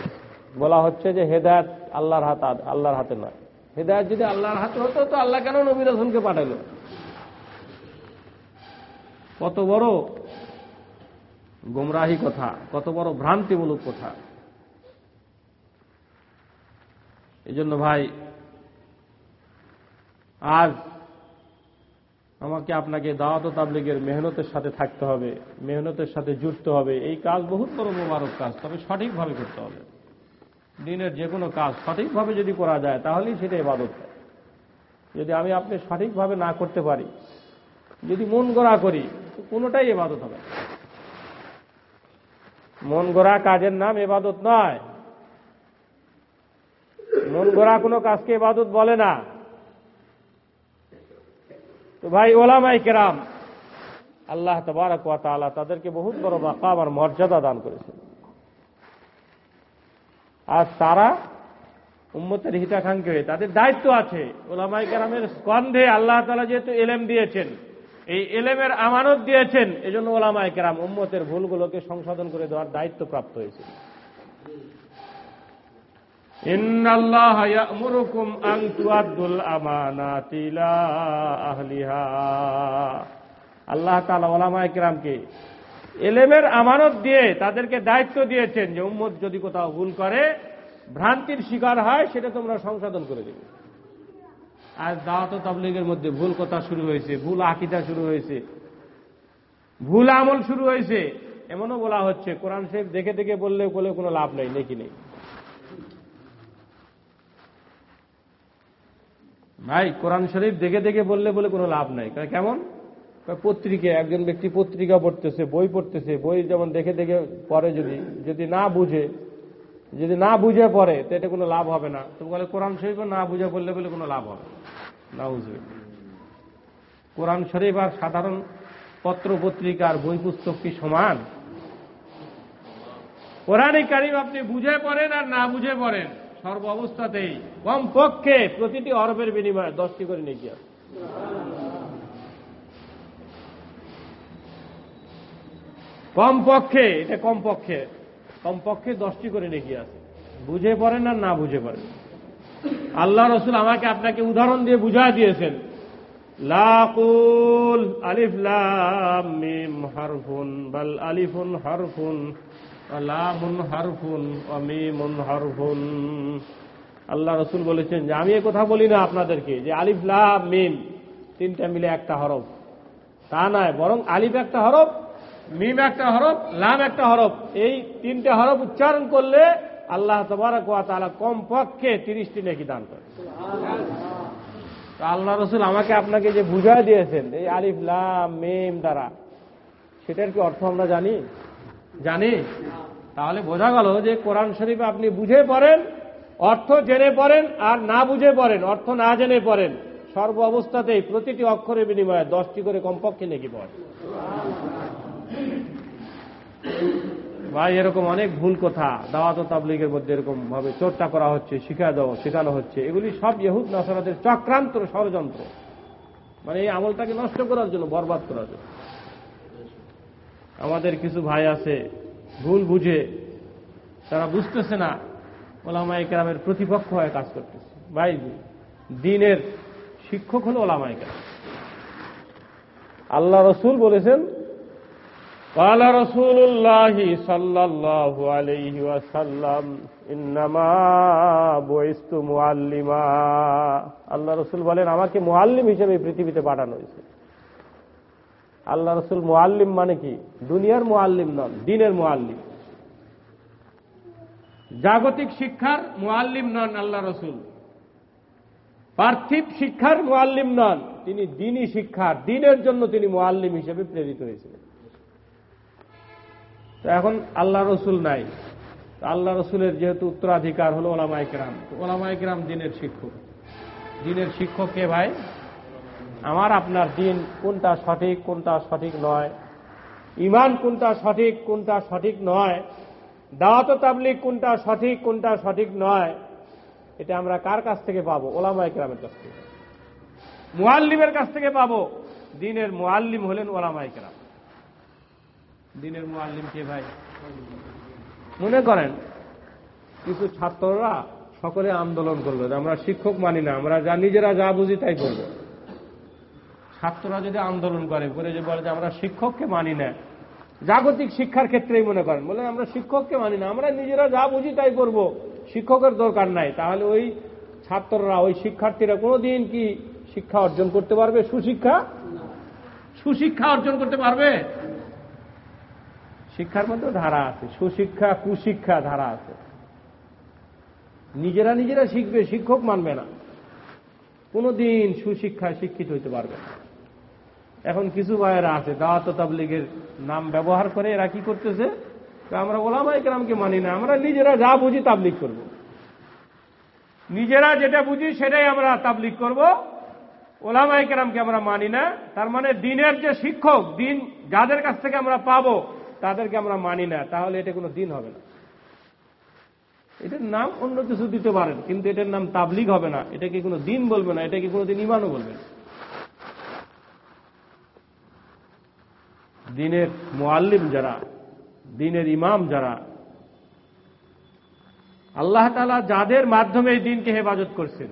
বলা হচ্ছে যে হেদায়ত আল্লাহর হাত, আল্লাহর হাতে নয়। হেদায়ত যদি আল্লাহর হাতে হতো, তো আল্লাহ কেন নবী রসুলকে পাঠাইল কত বড় গোমরাহি কথা, কত বড় ভ্রান্তিমূলক কথা। এই জন্য ভাই, আজ আমাকে আপনাকে দাওয়াত তাবলিগের মেহনতের সাথে থাকতে হবে, মেহনতের সাথে জুড়তে হবে। এই কাজ বহুত বড় মোবারক কাজ, তবে সঠিকভাবে করতে হবে। দিনের যে কোনো কাজ সঠিকভাবে যদি করা যায়, তাহলেই সেটা এবাদত যদি আমি আপনি সঠিকভাবে না করতে পারি, যদি মন গড়া করি কোনোটাই এবাদত হবে মন গড়া কাজের নাম এবাদত নয়। মন গড়া কোনো কাজকে এবাদত বলে না। তো ভাই ওলামাই কেরাম, আল্লাহ তাআলা তাদেরকে বহুত বড় মাকাম আর মর্যাদা দান করেছেন। আর তারা উম্মতের হিতাকাঙ্ক্ষী হয়ে তাদের দায়িত্ব আছে। ওলামাই কেরামের স্কন্ধে আল্লাহ তালা যেহেতু এলেম দিয়েছেন এই এলেমের আমানত দিয়েছেন। এজন্য ওলামাই কেরাম উম্মতের ভুলগুলোকে সংশোধন করে দেওয়ার দায়িত্ব প্রাপ্ত হয়েছে। আল্লাহ তাআলা ওলামায়ে কেরামকে এলেমের আমানত দিয়ে তাদেরকে দায়িত্ব দিয়েছেন যে উম্মত যদি কোথাও ভুল করে ভ্রান্তির শিকার হয় সেটা তোমরা সংশোধন করে দেবে। আজ দাওয়াত তাবলিগের মধ্যে ভুল কথা শুরু হয়েছে, ভুল আকিদা শুরু হয়েছে, ভুল আমল শুরু হয়েছে। এমনও বলা হচ্ছে, কোরআন শরীফ দেখে দেখে বললে বলে কোনো লাভ নেই, নাকি নেই। ভাই, কোরআন শরীফ দেখে দেখে বললে বলে কোনো লাভ নাই। কেমন? পত্রিকা, একজন ব্যক্তি পত্রিকা পড়তেছে, বই পড়তেছে, বই যেমন দেখে দেখে পড়ে যদি যদি না বুঝে যদি না বুঝে পড়ে, তো এটা কোনো লাভ হবে না। তো বলে, কোরআন শরীফ না বুঝে পড়লে বলে কোনো লাভ হবে না। বুঝবে কোরআন শরীফ আর সাধারণ পত্র পত্রিকার বই পুস্তক কি সমান? কোরআন কারিম আপনি বুঝে পড়েন আর না বুঝে পড়েন, সর্ব অবস্থাতেই। কম পক্ষে প্রতিটি অরবের বিনিময়ে দশটি করে আছে কম পক্ষে এটা কম পক্ষে কম পক্ষে দশটি করে নেকি আছে। বুঝে পড়েন আর না বুঝে পড়েন। আল্লাহ রসুল আমাকে আপনাকে উদাহরণ দিয়ে বুঝা দিয়েছেন। লাকুল আলিফ লাম হারফুন, বাল আলিফুন হারফুন লামুন হারফুন অমিমুন হারফুন। আল্লাহ রসুল বলেছেন যে, আমি এ কথা বলি না আপনাদেরকে যে আলিফ লাম মিম, তিনটা মিলে একটা হরফ। তা নয়, বরং আলিফ একটা হরফ মিম একটা হরফ লাম একটা হরফ। এই তিনটে হরফ উচ্চারণ করলে আল্লাহ তবারক তাআলা কমপক্ষে তিরিশটি নেকি দান করে। আল্লাহ। রসুল আমাকে আপনাকে যে বুঝাই দিয়েছেন এই আলিফ লাম মেম দ্বারা সেটার কি অর্থ আমরা জানি? জানি? তাহলে বোঝা গেল যে কোরআন শরীফ আপনি বুঝে পড়েন অর্থ জেনে পড়েন আর না বুঝে পড়েন অর্থ না জেনে পড়েন সর্ব অবস্থাতেই প্রতিটি অক্ষরের বিনিময়ে দশটি করে কমপক্ষে নেকি পড়ে। ভাই, এরকম অনেক ভুল কথা, দাওয়াত তাবলিগের মধ্যে এরকম ভাবে চর্চা করা হচ্ছে শিখা দেওয়া, শেখানো হচ্ছে, এগুলি সব ইহুদ নাসারাদের চক্রান্ত, ষড়যন্ত্র। মানে এই আমলটাকে নষ্ট করার জন্য, বরবাদ করার জন্য। আমাদের কিছু ভাই আছে, ভুল বুঝে, তারা বুঝতেছে না ওলামাই কেরামের প্রতিপক্ষ হয়ে কাজ করতেছে। ভাই, দিনের শিক্ষক হলো ওলামাই কেরাম। আল্লাহ রসুল বলেছেন قال رسول الله صلى الله عليه وسلم انما بعثت معلما আল্লাহ রসুল বলেন আমাকে মুআল্লিম হিসেবে এই পৃথিবীতে পাঠানো হয়েছে আল্লাহ রসুল মুআল্লিম মানে কি দুনিয়ার মুআল্লিম নন দিনের মুআল্লিম জাগতিক শিক্ষার মুআল্লিম নন আল্লাহ রসুল পার্থিব শিক্ষার মুআল্লিম নন তিনি দিনই শিক্ষার দিনের জন্য তিনি মুআল্লিম হিসেবে প্রেরিত হয়েছিলেন তো এখন আল্লাহ রসুল নাই। আল্লাহ রসুলের যেহেতু উত্তরাধিকার হলো ওলামাই কেরাম। ওলামাই কেরাম দিনের শিক্ষক। দিনের শিক্ষক কে ভাই? আমার, আপনার দিন কোনটা সঠিক কোনটা সঠিক নয়। ইমান কোনটা সঠিক কোনটা সঠিক নয়। দাওয়াত তাবলিক কোনটা সঠিক কোনটা সঠিক নয়। এটা আমরা কার কাছ থেকে পাবো? ওলামাই কেরামের কাছ থেকে। মুআল্লিমের কাছ থেকে পাবো। দিনের মুআল্লিম হলেন ওলামাই কেরাম। দিনের মুআল্লিম কে ভাই? মনে করেন কিছু ছাত্ররা সকলে আন্দোলন করবে আমরা শিক্ষক মানি না আমরা যা নিজেরা যা বুঝি তাই করব। ছাত্ররা যদি আন্দোলন করে করে যে বলে যে আমরা শিক্ষককে মানি না জাগতিক শিক্ষার ক্ষেত্রেই মনে করেন বলে আমরা শিক্ষককে মানি না আমরা নিজেরা যা বুঝি তাই করব শিক্ষকের দরকার নাই। তাহলে ওই ছাত্ররা ওই শিক্ষার্থীরা কোনোদিন কি শিক্ষা অর্জন করতে পারবে? সুশিক্ষা? সুশিক্ষা অর্জন করতে পারবে? শিক্ষার মধ্যে ধারা আছে, সুশিক্ষা, কুশিক্ষা ধারা আছে। নিজেরা নিজেরা শিখবে, শিক্ষক মানবে না। কোনোদিন সুশিক্ষায় শিক্ষিত হইতে পারবে না। এখন কিছু ভাইয়েরা আছে, দাওয়াত তাবলিগের নাম ব্যবহার করে এরা কি করতেছে? আমরা ওলামাই কেরামকে মানি না, আমরা নিজেরা যা বুঝি তাবলিগ করব। নিজেরা যেটা বুঝি সেটাই আমরা তাবলিগ করব। ওলামাই কেরামকে আমরা মানি না, তার মানে দিনের যে শিক্ষক, দিন যাদের কাছ থেকে আমরা পাবো তাদেরকে আমরা মানি না, তাহলে এটা কোনো দিন হবে না। এটার নাম অন্য কিছু দিতে পারেন, কিন্তু এটার নাম তাবলিগ হবে না। এটাকে কোনো দিন বলবে না, এটাকে কোনোদিন ইমানও বলবে না। দিনের মোয়াল্লিম যারা, দিনের ইমাম যারা, আল্লাহ তালা যাদের মাধ্যমে এই দিনকে হেফাজত করছেন,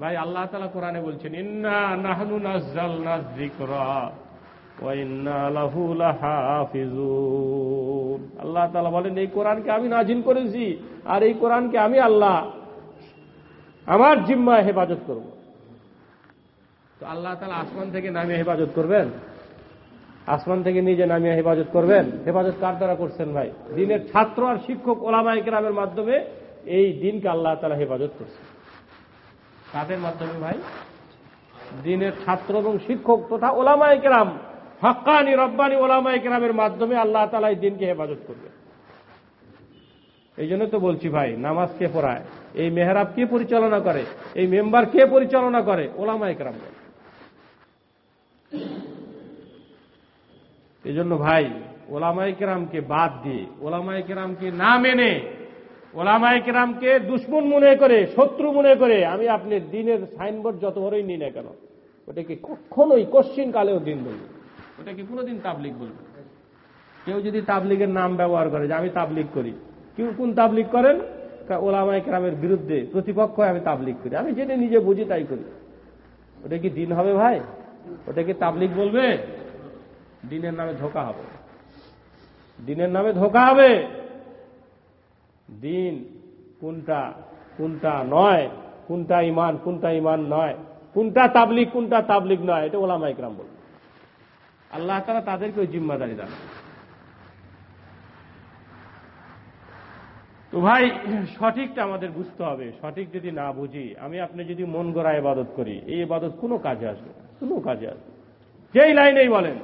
ভাই আল্লাহ তালা কোরআনে বলছেন, ইন্না নাহনু নাজ্জালনা যিকরা। আল্লাহ তালা বলেন, এই কোরআনকে আমি নাজিল করেছি, আর এই কোরআনকে আমি আল্লাহ আমার জিম্মায় হেফাজত করব। তো আল্লাহ তালা আসমান থেকে নামিয়ে হেফাজত করবেন? আসমান থেকে নিজে নামিয়ে হেফাজত করবেন? হেফাজত কার দ্বারা করছেন ভাই? দিনের ছাত্র আর শিক্ষক ওলামাই কেরামের মাধ্যমে এই দিনকে আল্লাহ তালা হেফাজত করছে কাদের মাধ্যমে ভাই? দিনের ছাত্র এবং শিক্ষক তথা ওলামাই কেরাম হকানি রব্বানি ওলামাই কেরামের মাধ্যমে আল্লাহ তালা এই দিনকে হেফাজত করবে। এই জন্য তো বলছি ভাই, নামাজ কে পড়ায়? এই মেহরাব কে পরিচালনা করে? এই মেম্বার কে পরিচালনা করে? ওলামাই কেরাম এই জন্য ভাই ওলামাই কেরামকে বাদ দিয়ে ওলামাই কেরামকে না মেনে ওলামাই কেরামকে দুশ্মন মনে করে, শত্রু মনে করে, আমি আপনি দিনের সাইনবোর্ড যত বড়ই নিই না কেন, ওটাকে কখনোই কশ্চিন কালেও দিন বলব ওটাকে কোনোদিন তাবলিক বলবে? কেউ যদি তাবলিগের নাম ব্যবহার করে যে আমি তাবলিক করি, কেউ কোন তাবলিক করেন? ওলামাই কেরামের বিরুদ্ধে প্রতিপক্ষ আমি তাবলিক করি। আমি যেটা নিজে বুঝি তাই করি। ওটা কি দিন হবে ভাই? ওটা কি তাবলিক বলবে? দিনের নামে ধোকা হবে। দিনের নামে ধোকা হবে। দিন কোনটা কোনটা নয়, কোনটা ইমান কোনটা ইমান নয়, কোনটা তাবলিক কোনটা তাবলিক নয়, এটা ওলামা ইকরাম বলবে। আল্লাহ তারা তাদেরকে ওই জিম্মাদারি দেন তো ভাই, সঠিকটা আমাদের বুঝতে হবে। সঠিক যদি না বুঝি, আমি আপনি যদি মন গড়া ইবাদত করি, এই ইবাদত কোনো কাজে আসবে কোনো কাজে আসবে যেই লাইনেই বলেন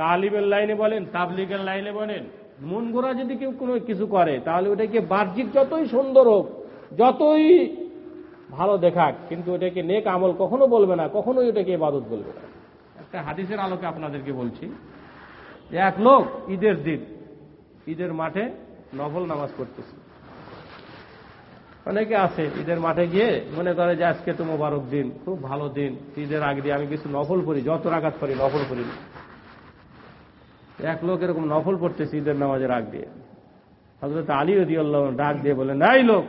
তালিবের লাইনে বলেন, তাবলিগের লাইনে বলেন, মন গড়া যদি কেউ কোনো কিছু করে, তাহলে ওটাকে বাহ্যিক যতই সুন্দর হোক, যতই ভালো দেখাক, কিন্তু ওটাকে নেক আমল কখনো বলবে না, কখনোই ওটাকে ইবাদত বলবে না। একটা হাদিসের আলোকে আপনাদেরকে বলছি যে এক লোক ঈদের দিন, ঈদের মাঠে নফল নামাজ পড়তেছে। অনেকে আছে ঈদের মাঠে গিয়ে মনে করে যে আজকে তো মোবারক দিন, খুব ভালো দিন, ঈদের আগে দিয়ে আমি কিছু নফল করি যত রাগাত করি নফল করি এক লোক এরকম নফল পড়তেছে ঈদের নামাজের আগ দিয়ে। হজরত আলী রদি আল্লাহ ডাক দিয়ে বলে নাই লোক,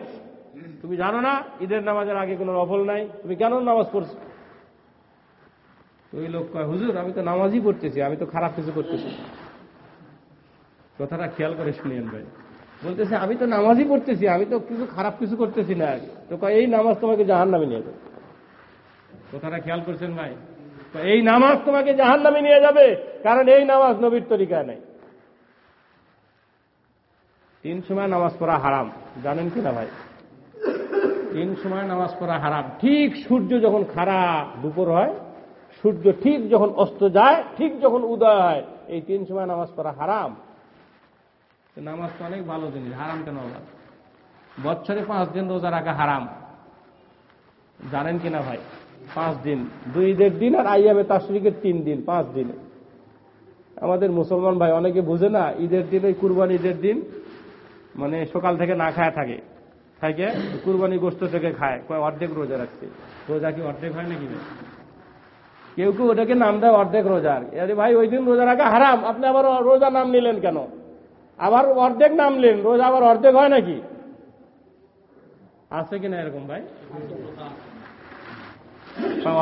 তুমি জানো না, ঈদের নামাজের আগে কোনো নফল নাই? তুমি কেন নামাজ পড়ছো? ওই লোক কয়, হুজুর, আমি তো নামাজই পড়তেছি, আমি তো খারাপ কিছু করতেছি। না।" কথাটা খেয়াল করে শুনিয়েন ভাই। বলতেছে, আমি তো নামাজই পড়তেছি, আমি তো কিছু খারাপ কিছু করতেছি না তো এই নামাজ তোমাকে জাহান নামে নিয়ে যাবে। কথাটা খেয়াল করছেন ভাই? এই নামাজ তোমাকে জাহান নামে নিয়ে যাবে, কারণ এই নামাজ নবীর তরিকায় নাই। তিন সময় নামাজ পড়া হারাম, জানেন কি না ভাই? তিন সময় নামাজ পড়া হারাম। ঠিক সূর্য যখন খারাপ দুপুর হয় সূর্য ঠিক যখন অস্ত যায়, ঠিক যখন উদয় হয়, এই তিন সময় নামাজ পড়া হারাম। নামাজ তো অনেক ভালো জিনিস, হারাম কেন বছরে পাঁচ দিন রোজা রাখা হারাম। জানেন কিনা ভাই? পাঁচ দিন, দুই ঈদের দিন আর আইয়ামে তাশরিকের তিন দিন, পাঁচ দিনে। আমাদের মুসলমান ভাই অনেকে বুঝে না, ঈদের দিন ওই কুরবানি ঈদের দিন মানে সকাল থেকে না খায় থাকে। থাকে, কুরবানি গোস্ত থেকে খায় অর্ধেক রোজা রাখছে। রোজা কি অর্ধেক হয় নাকি কেউ কেউ ওটাকে নাম দেয় অর্ধেক রোজার আরে ভাই, ওই দিন রোজা রাখা হারাম। আপনি আবার রোজা নাম নিলেন কেন? আবার অর্ধেক নামলেন রোজা আবার অর্ধেক হয় নাকি? আছে কিনা এরকম ভাই?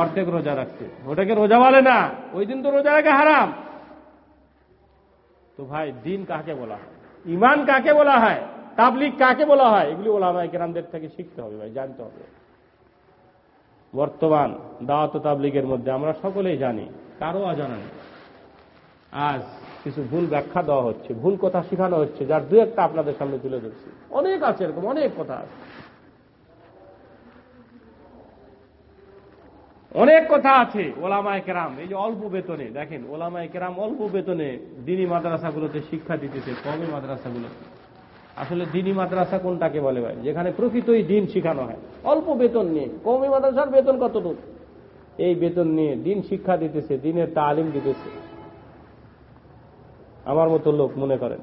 অর্ধেক রোজা রাখছে। ওটাকে রোজা বলে না। ওই দিন তো রোজা রাখা হারাম। তো ভাই, দিন কাকে বলা হয়? ইমান কাকে বলা হয়? তাবলিক কাকে বলা হয়? এগুলি ওলামায় কেরামদের থেকে শিখতে হবে ভাই, জানতে হবে। বর্তমান দাওয়াত তাবলিগের মধ্যে আমরা সকলেই জানি, কারও অজানা নেই। আজ কিছু ভুল ব্যাখ্যা দেওয়া হচ্ছে, ভুল কথা শেখানো হচ্ছে, যার দু একটা আপনাদের সামনে তুলে ধরছি। অনেক আছে এরকম, অনেক কথা আছে। অনেক কথা আছে ওলামায় কেরাম, এই যে অল্প বেতনে, দেখেন, ওলামায় কেরাম অল্প বেতনে দিনী মাদ্রাসাগুলোতে শিক্ষা দিতেছে কমে মাদ্রাসাগুলো আসলে দিনী মাদ্রাসা কোনটাকে বলে ভাই? যেখানে প্রকৃতই দিন শিখানো হয়। অল্প বেতন নিয়ে। কমে মাদ্রাসার বেতন কতটুকু এই বেতন নিয়ে দিন শিক্ষা দিতেছে, দিনের তালিম দিতেছে। আমার মতো লোক মনে করেন।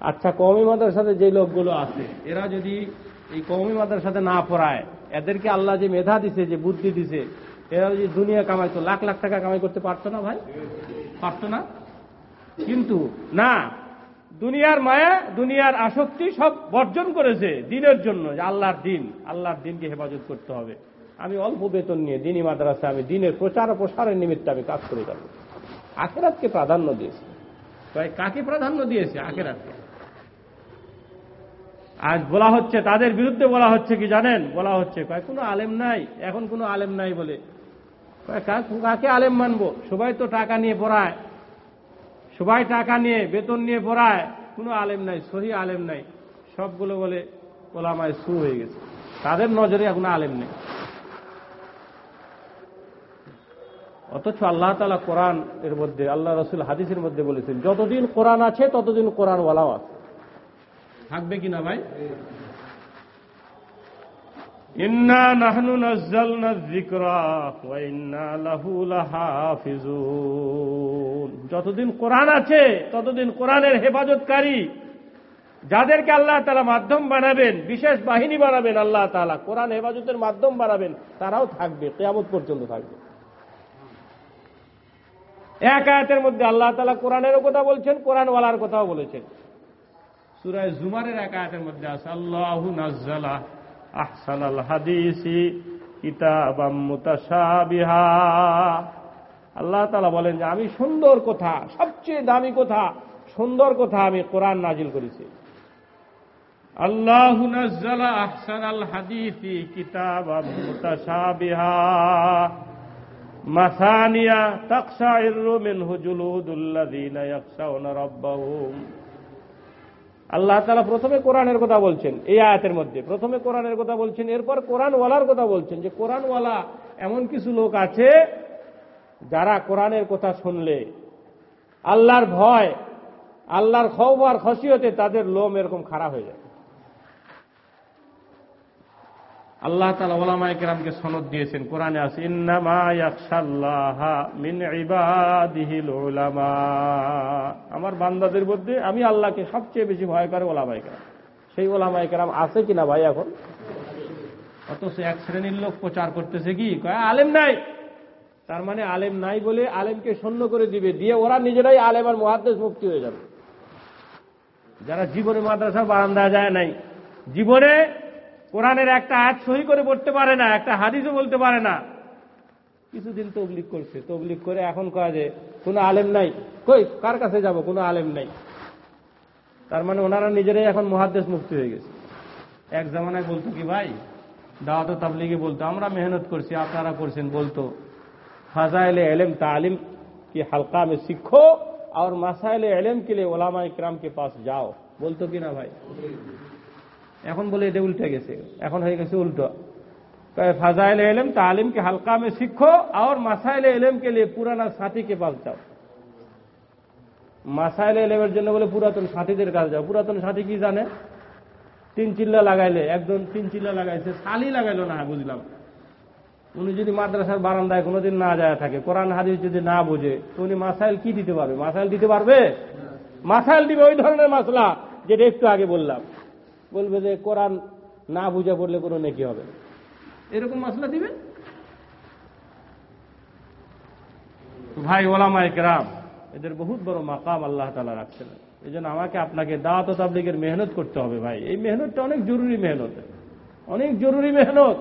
আচ্ছা কওমি মাদ্রাসাতে যে লোকগুলো আছে, এরা যদি এই কওমি মাদ্রাসাতে না পড়ায়, এদেরকে আল্লাহ যে মেধা দিছে, যে বুদ্ধি দিছে, এরা যদি দুনিয়া কামাইতো লাখ লাখ টাকা কামাই করতে পারতো না ভাই? পারতো না? কিন্তু না দুনিয়ার মায়া দুনিয়ার আসক্তি সব বর্জন করেছে দিনের জন্য যে আল্লাহর দিন আল্লাহর দিনকে হেফাজত করতে হবে। আমি অল্প বেতন নিয়ে দিনী মাদ্রাসা আমি দিনের প্রচার ও প্রসারের নিমিত্তে আমি কাজ করে যাব। আখেরাতকে প্রাধান্য দিয়েছে। তাই কাকে প্রাধান্য দিয়েছে আখেরাতকে? আজ বলা হচ্ছে তাদের বিরুদ্ধে বলা হচ্ছে কি জানেন? বলা হচ্ছে কয় কোনো আলেম নাই এখন কোনো আলেম নাই বলে। কাকে আলেম মানবো? সবাই তো টাকা নিয়ে পড়ায়। সবাই টাকা নিয়ে, বেতন নিয়ে পড়ায়, কোনো আলেম নাই, সহি আলেম নাই। সবগুলো বলে ওলামায় সু হয়ে গেছে। তাদের নজরে এখন আলেম নেই। অথচ আল্লাহ তালা কোরআন এর মধ্যে, আল্লাহ রসুল হাদিসের মধ্যে বলেছেন, যতদিন কোরআন আছে, ততদিন কোরআন ওয়ালাও আছে। থাকবে কিনা ভাই? ইন্না নাহনু নাজ্জালনা যিকরা ওয়া ইন্না লাহু লাহাফিজুন। যতদিন কোরআন আছে, ততদিন কোরআনের হেফাজতকারী। যাদেরকে আল্লাহ তালা মাধ্যম বানাবেন, বিশেষ বাহিনী বানাবেন আল্লাহ তালা কোরআন হেফাজতের মাধ্যম বানাবেন, তারাও থাকবে, কেয়ামত পর্যন্ত থাকবে। এক আয়াতের মধ্যে আল্লাহ তালা কোরআনেরও কথা বলছেন, কোরআনওয়ালার কথাও বলেছেন। সুরায় জুমারের এক আয়াতের মধ্যে আছে, আল্লাহু নাজ্জালা আহসানাল হাদিসি কিতাবাম মুতাশাবিহা আল্লাহ তাআলা বলেন যে আমি সুন্দর কথা সবচেয়ে দামি কথা সুন্দর কথা আমি কোরআন নাজিল করেছি আল্লাহ نزل احسن الحديث كتابا متشابها مثانيا تقشعر منه جلود الذين يخشون ربهم আল্লাহ তালা প্রথমে কোরআনের কথা বলছেন এই আয়াতের মধ্যে। প্রথমে কোরআনের কথা বলছেন, এরপর কোরআনওয়ালার কথা বলছেন যে কোরআনওয়ালা এমন কিছু লোক আছে যারা কোরআনের কথা শুনলে আল্লাহর ভয়, আল্লাহর খবর খসিয়তে তাদের লোম এরকম খারাপ হয়ে যায়। আল্লাহ তালা ওলামাই কেরামকে সনদ দিয়েছেন। কোরআনে আছে উলামা। আমার বান্দাদের মধ্যে আমি আল্লাহকে সবচেয়ে বেশি ভয় করে ওলামাই কেরাম। সেই ওলামাই কেরাম আছে কিনা ভাই এখন? অথচ এক শ্রেণির লোক প্রচার করতেছে কি? কয়, আলেম নাই। তার মানে আলেম নাই বলে আলেমকে শূন্য করে দিবে। দিয়ে ওরা নিজেরাই আলেম আর মহাদেশ মুক্তি হয়ে যাবে। যারা জীবনে মাদ্রাসা বারান্দা যায় নাই, জীবনে কোরআনের একটা আয়াত সহি করে পড়তে পারে না একটা হাদিসও বলতে পারে না কিছুদিন তবলিক করছে তবলিক করে এখন কয় যে কোনো আলেম নাই কই কার কাছে যাব কোনো আলেম নাই তার মানে ওনারা নিজেরাই এখন মহাদেশ মুক্তি হয়ে গেছে এক জামানায় বলতো কি ভাই দাওয়াত তাবলিগে বলতো আমরা মেহনত করছি আপনারা করছেন বলতো ফাজাইলে এলেম तालीम की हल्का में सीखो और मसाइल एलम के लिए ओलामा इकराम के पास जाओ বলতো কি না ভাই এখন বলে এটা উল্টে গেছে এখন হয়ে গেছে উল্টো ফাজাইল एलम तालीम के हल्का में सीखो और मसाइल एलम के लिए पुराना साथी के पास जाओ মাসাইল এলেমের জন্য বলে পুরাতন সাথীদের কাছে যাও পুরাতন সাথী কি জানে তিন চিল্লা লাগাইলে একজন তিন চিল্লা লাগাইছে শালি লাগাইলো না বুঝলাম উনি যদি মাদ্রাসার বারান্দায় কোনোদিন না যায় থাকে কোরআন হাদিস যদি না বুঝে তো উনি মাসাইল কি দিতে পারবে মাসাইল দিতে পারবে মাসাইল দিবে ওই ধরনের মাসলা যেটা একটু আগে বললাম বলবে যে কোরআন না বুঝে পড়লে কোনো নেকি হবে এরকম মাসলা দিবে ভাই ওলামায় কেরাম এদের বহুত বড় মাকাম আল্লাহ তালা রাখছেন। এই জন্য আমাকে আপনাকে দাওয়াত তাবলিগের মেহনত করতে হবে ভাই। এই মেহনতটা অনেক জরুরি মেহনত। অনেক জরুরি মেহনত।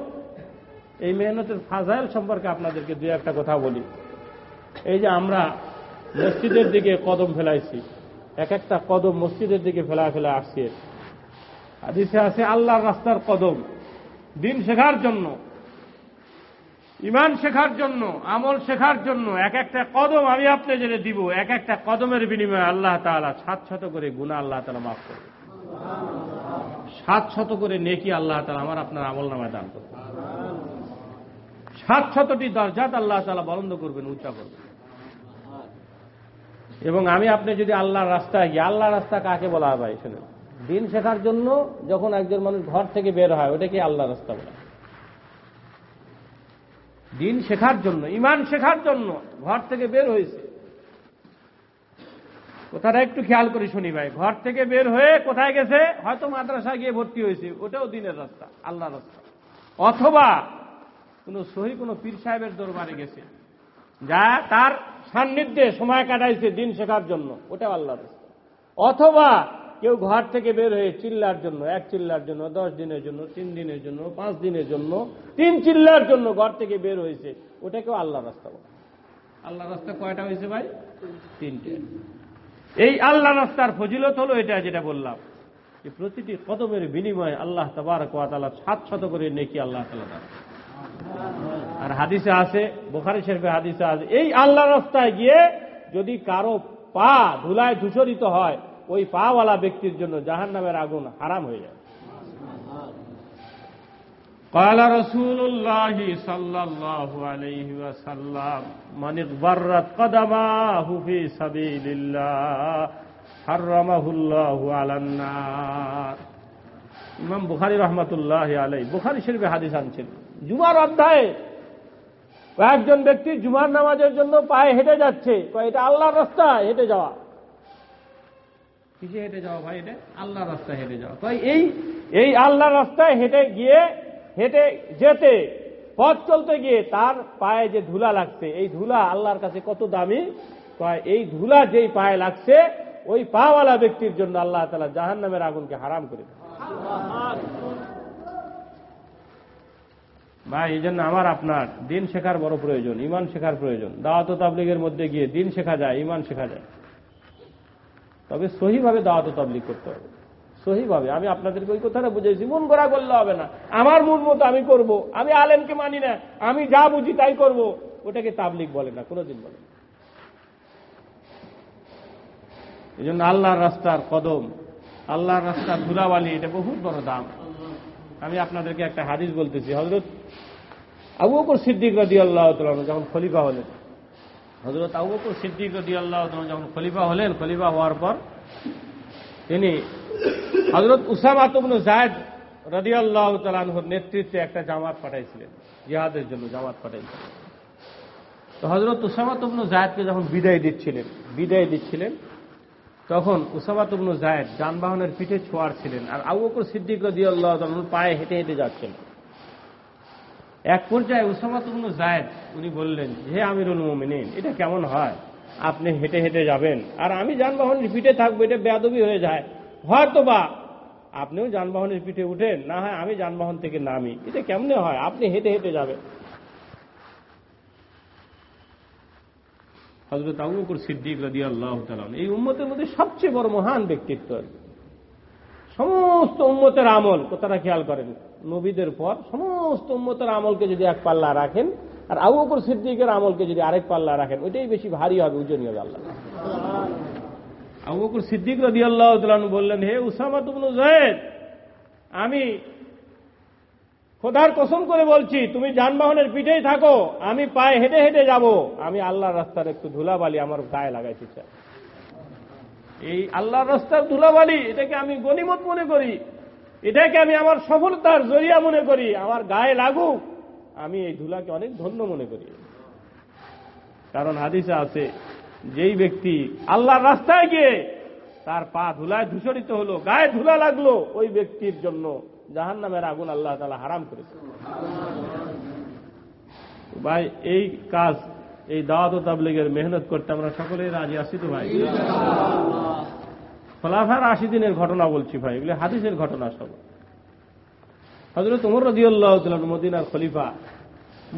এই মেহনতের ফাজাইল সম্পর্কে আপনাদেরকে দু একটা কথা বলি। এই যে আমরা মসজিদের দিকে কদম ফেলাইছি, এক একটা কদম মসজিদের দিকে ফেলা ফেলা আসছে। হাদিসে আছে আল্লাহর রাস্তার কদম। দিন শেখার জন্য, ইমান শেখার জন্য, আমল শেখার জন্য এক একটা কদম আমি আপনি জেনে দিব, এক একটা কদমের বিনিময়ে আল্লাহ তাআলা সাত শত করে গুণা আল্লাহ তালা মাফ করবে। সাত শত করে নেকি আল্লাহ তালা আমার আপনার আমল নামায় দান করবে। সাত শতটি দরজাত আল্লাহ তালা বলন্দ করবেন, উঁচা করবেন। এবং আমি আপনি যদি আল্লাহর রাস্তায় গিয়ে আল্লাহ রাস্তা কাকে বলা হয় ভাই শুনে দিন শেখার জন্য যখন একজন মানুষ ঘর থেকে বের হয় ওটাকে আল্লাহ রাস্তা বলা। দিন শেখার জন্য, ইমান শেখার জন্য ঘর থেকে বের হয়েছে। কথাটা একটু খেয়াল করে শুনি ভাই, ঘর থেকে বের হয়ে কোথায় গেছে? হয়তো মাদ্রাসায় গিয়ে ভর্তি হয়েছে, ওটাও দিনের রাস্তা আল্লাহ রাস্তা। অথবা কোন সহি কোন পীর সাহেবের দরবারে গেছে, যা তার সান্নিধ্যে সময় কাটাইছে দিন শেখার জন্য, ওটাও আল্লাহ রাস্তা। অথবা কেউ ঘর থেকে বের হয়ে চিল্লার জন্য এক চিল্লার জন্য দশ দিনের জন্য তিন দিনের জন্য পাঁচ দিনের জন্য তিন চিল্লার জন্য ঘর থেকে বের হয়েছে ওটাকেও আল্লাহ রাস্তা বলে। আল্লাহ রাস্তা কয়টা হয়েছে ভাই? তিনটে। এই আল্লাহ রাস্তার ফজিলত হলো এটা যেটা বললাম যে প্রতিটি কদমের বিনিময়ে আল্লাহ তবার কোয়াতালা সাত শত করে নেকি আল্লাহ তালা আর হাদিসে আছে বোখারি শরীফে হাদিসে আছে এই আল্লাহ রাস্তায় গিয়ে যদি কারও পা ধুলায় ধূসরিত হয় ওই পাওয়ালা ব্যক্তির জন্য জাহান নামের আগুন হারাম হয়ে যায় قال رسول الله صلى الله عليه وسلم من اغبرت قدماه في سبيل الله حرمه الله على النار ইমাম বুখারি রহমতুল্লাহ আলাই বুখারি শরীফে হাদিস আনছেন জুমার অধ্যায়ে কয়েকজন ব্যক্তি জুমার নামাজের জন্য পায়ে হেঁটে যাচ্ছে কয় এটা আল্লাহর রাস্তা হেঁটে যাওয়া কিসে হেঁটে যাওয়া ভাই এটা? আল্লাহ রাস্তায় হেঁটে যাওয়া তাই এই এই আল্লাহ রাস্তায় হেঁটে গিয়ে, হেঁটে যেতে, পথ চলতে গিয়ে তার পায়ে যে ধুলা লাগছে, এই ধুলা আল্লাহর কাছে কত দামি? এই ধুলা যেই পায়ে লাগছে, ওই পাওয়ালা ব্যক্তির জন্য আল্লাহ তালা জাহান নামের আগুনকে হারাম করে ভাই, এই জন্য আমার আপনার দিন শেখার বড় প্রয়োজন ইমান শেখার প্রয়োজন। দাওয়াত তাবলিগের মধ্যে গিয়ে দিন শেখা যায় ইমান শেখা যায়। তবে সহিভাবে দাওয়াত ও তাবলিগ করতে হবে। সহিভাবে। আমি আপনাদেরকে ওই কথাটা বুঝেছি মন করা করলে হবে না। আমার মন মতো আমি করব। আমি আলেমকে মানি না। আমি যা বুঝি তাই করব। ওটাকে তাবলিক বলে না। কোনোদিন বলে না। এই জন্য আল্লাহর রাস্তার কদম, আল্লাহর রাস্তার ধুলাবালি, এটা বহুত বড় দাম। আমি আপনাদেরকে একটা হাদিস বলতেছি। হজরত আবু বকর সিদ্দিক রদি আল্লাহ যখন খলিফা হলেন হজরত আবু বকর সিদ্দিক আল্লাহ যখন খলিফা হলেন, খলিফা হওয়ার পর তিনি হজরত উসামা তুবনু জায়দ রদি আল্লাহ তালানহর নেতৃত্বে একটা জামাত পাঠাইছিলেন, জিহাদের জন্য জামাত পাঠাইছিলেন। তো হজরত উসামা তুবনু জায়দকে যখন বিদায় দিচ্ছিলেন বিদায় দিচ্ছিলেন, তখন উসামা তুবনু জায়দ যানবাহনের পিঠে ছোঁয়ার ছিলেন আর আবু বকর সিদ্দিক রদি আল্লাহ পায়ে হেঁটে হেঁটে যাচ্ছেন। এক পর্যায়ে উসামা তুবনু জায়দ উনি বললেন, হে আমিরুল মোমিনিন, এটা কেমন হয়? আপনি হেঁটে হেঁটে যাবেন। আর আমি যানবাহনের পিঠে থাকব, এটা বেয়াদবি হয়ে যায়। হয়তো বা আপনিও যানবাহনের পিঠে উঠেন, না হয় আমি যানবাহন থেকে নামি। এটা কেমনে হয়? আপনি হেঁটে হেঁটে যাবেন। হজরত আবু বকর সিদ্দিক রাদি আল্লাহ এই উম্মতের মধ্যে সবচেয়ে বড় মহান ব্যক্তিত্ব। সমস্ত উম্মতের আমল, কথাটা খেয়াল করেন, নবীদের পর সমস্ত উম্মতের আমলকে যদি এক পাল্লা রাখেন, আর আবু বকর সিদ্দিকের আমলকে যদি আরেক পাল্লা রাখেন, ওইটাই বেশি ভারী হবে ওজনই হবে আল্লাহ। আবু বকর সিদ্দিক রাদি আল্লাহ বললেন, হে উসামা তুমনু জায়েদ আমি খোদার কসম করে বলছি, তুমি যানবাহনের পিঠেই থাকো, আমি পায়ে হেঁটে হেঁটে যাব। আমি আল্লাহর রাস্তার একটু ধুলাবালি আমার গায়ে লাগাইতে চাই। এই আল্লাহর রাস্তার ধুলাবালি, এটাকে আমি গনিমত মনে করি। এটাকে আমি আমার সফলতার জরিয়া মনে করি। আমার গায়ে লাগুক। আমি এই ধুলাকে অনেক ধন্য মনে করি। কারণ হাদিসে আছে, যেই ব্যক্তি আল্লাহর রাস্তায় গিয়ে তার পা ধুলায় ধূসরিত হলো, গায়ে ধুলা লাগল, ওই ব্যক্তির জন্য জাহান নামের আগুন আল্লাহ তালা হারাম করেছে। ভাই, এই কাজ এই দাওয়াত ও তাবলিগের মেহনত করতে আমরা সকলেই রাজি আছি তো ভাই? খোলাফার আশি দিনের ঘটনা বলছি ভাই, এগুলো হাদিসের ঘটনা সব। হজরত উমর রদিউল্লাহ মদিনার খলিফা,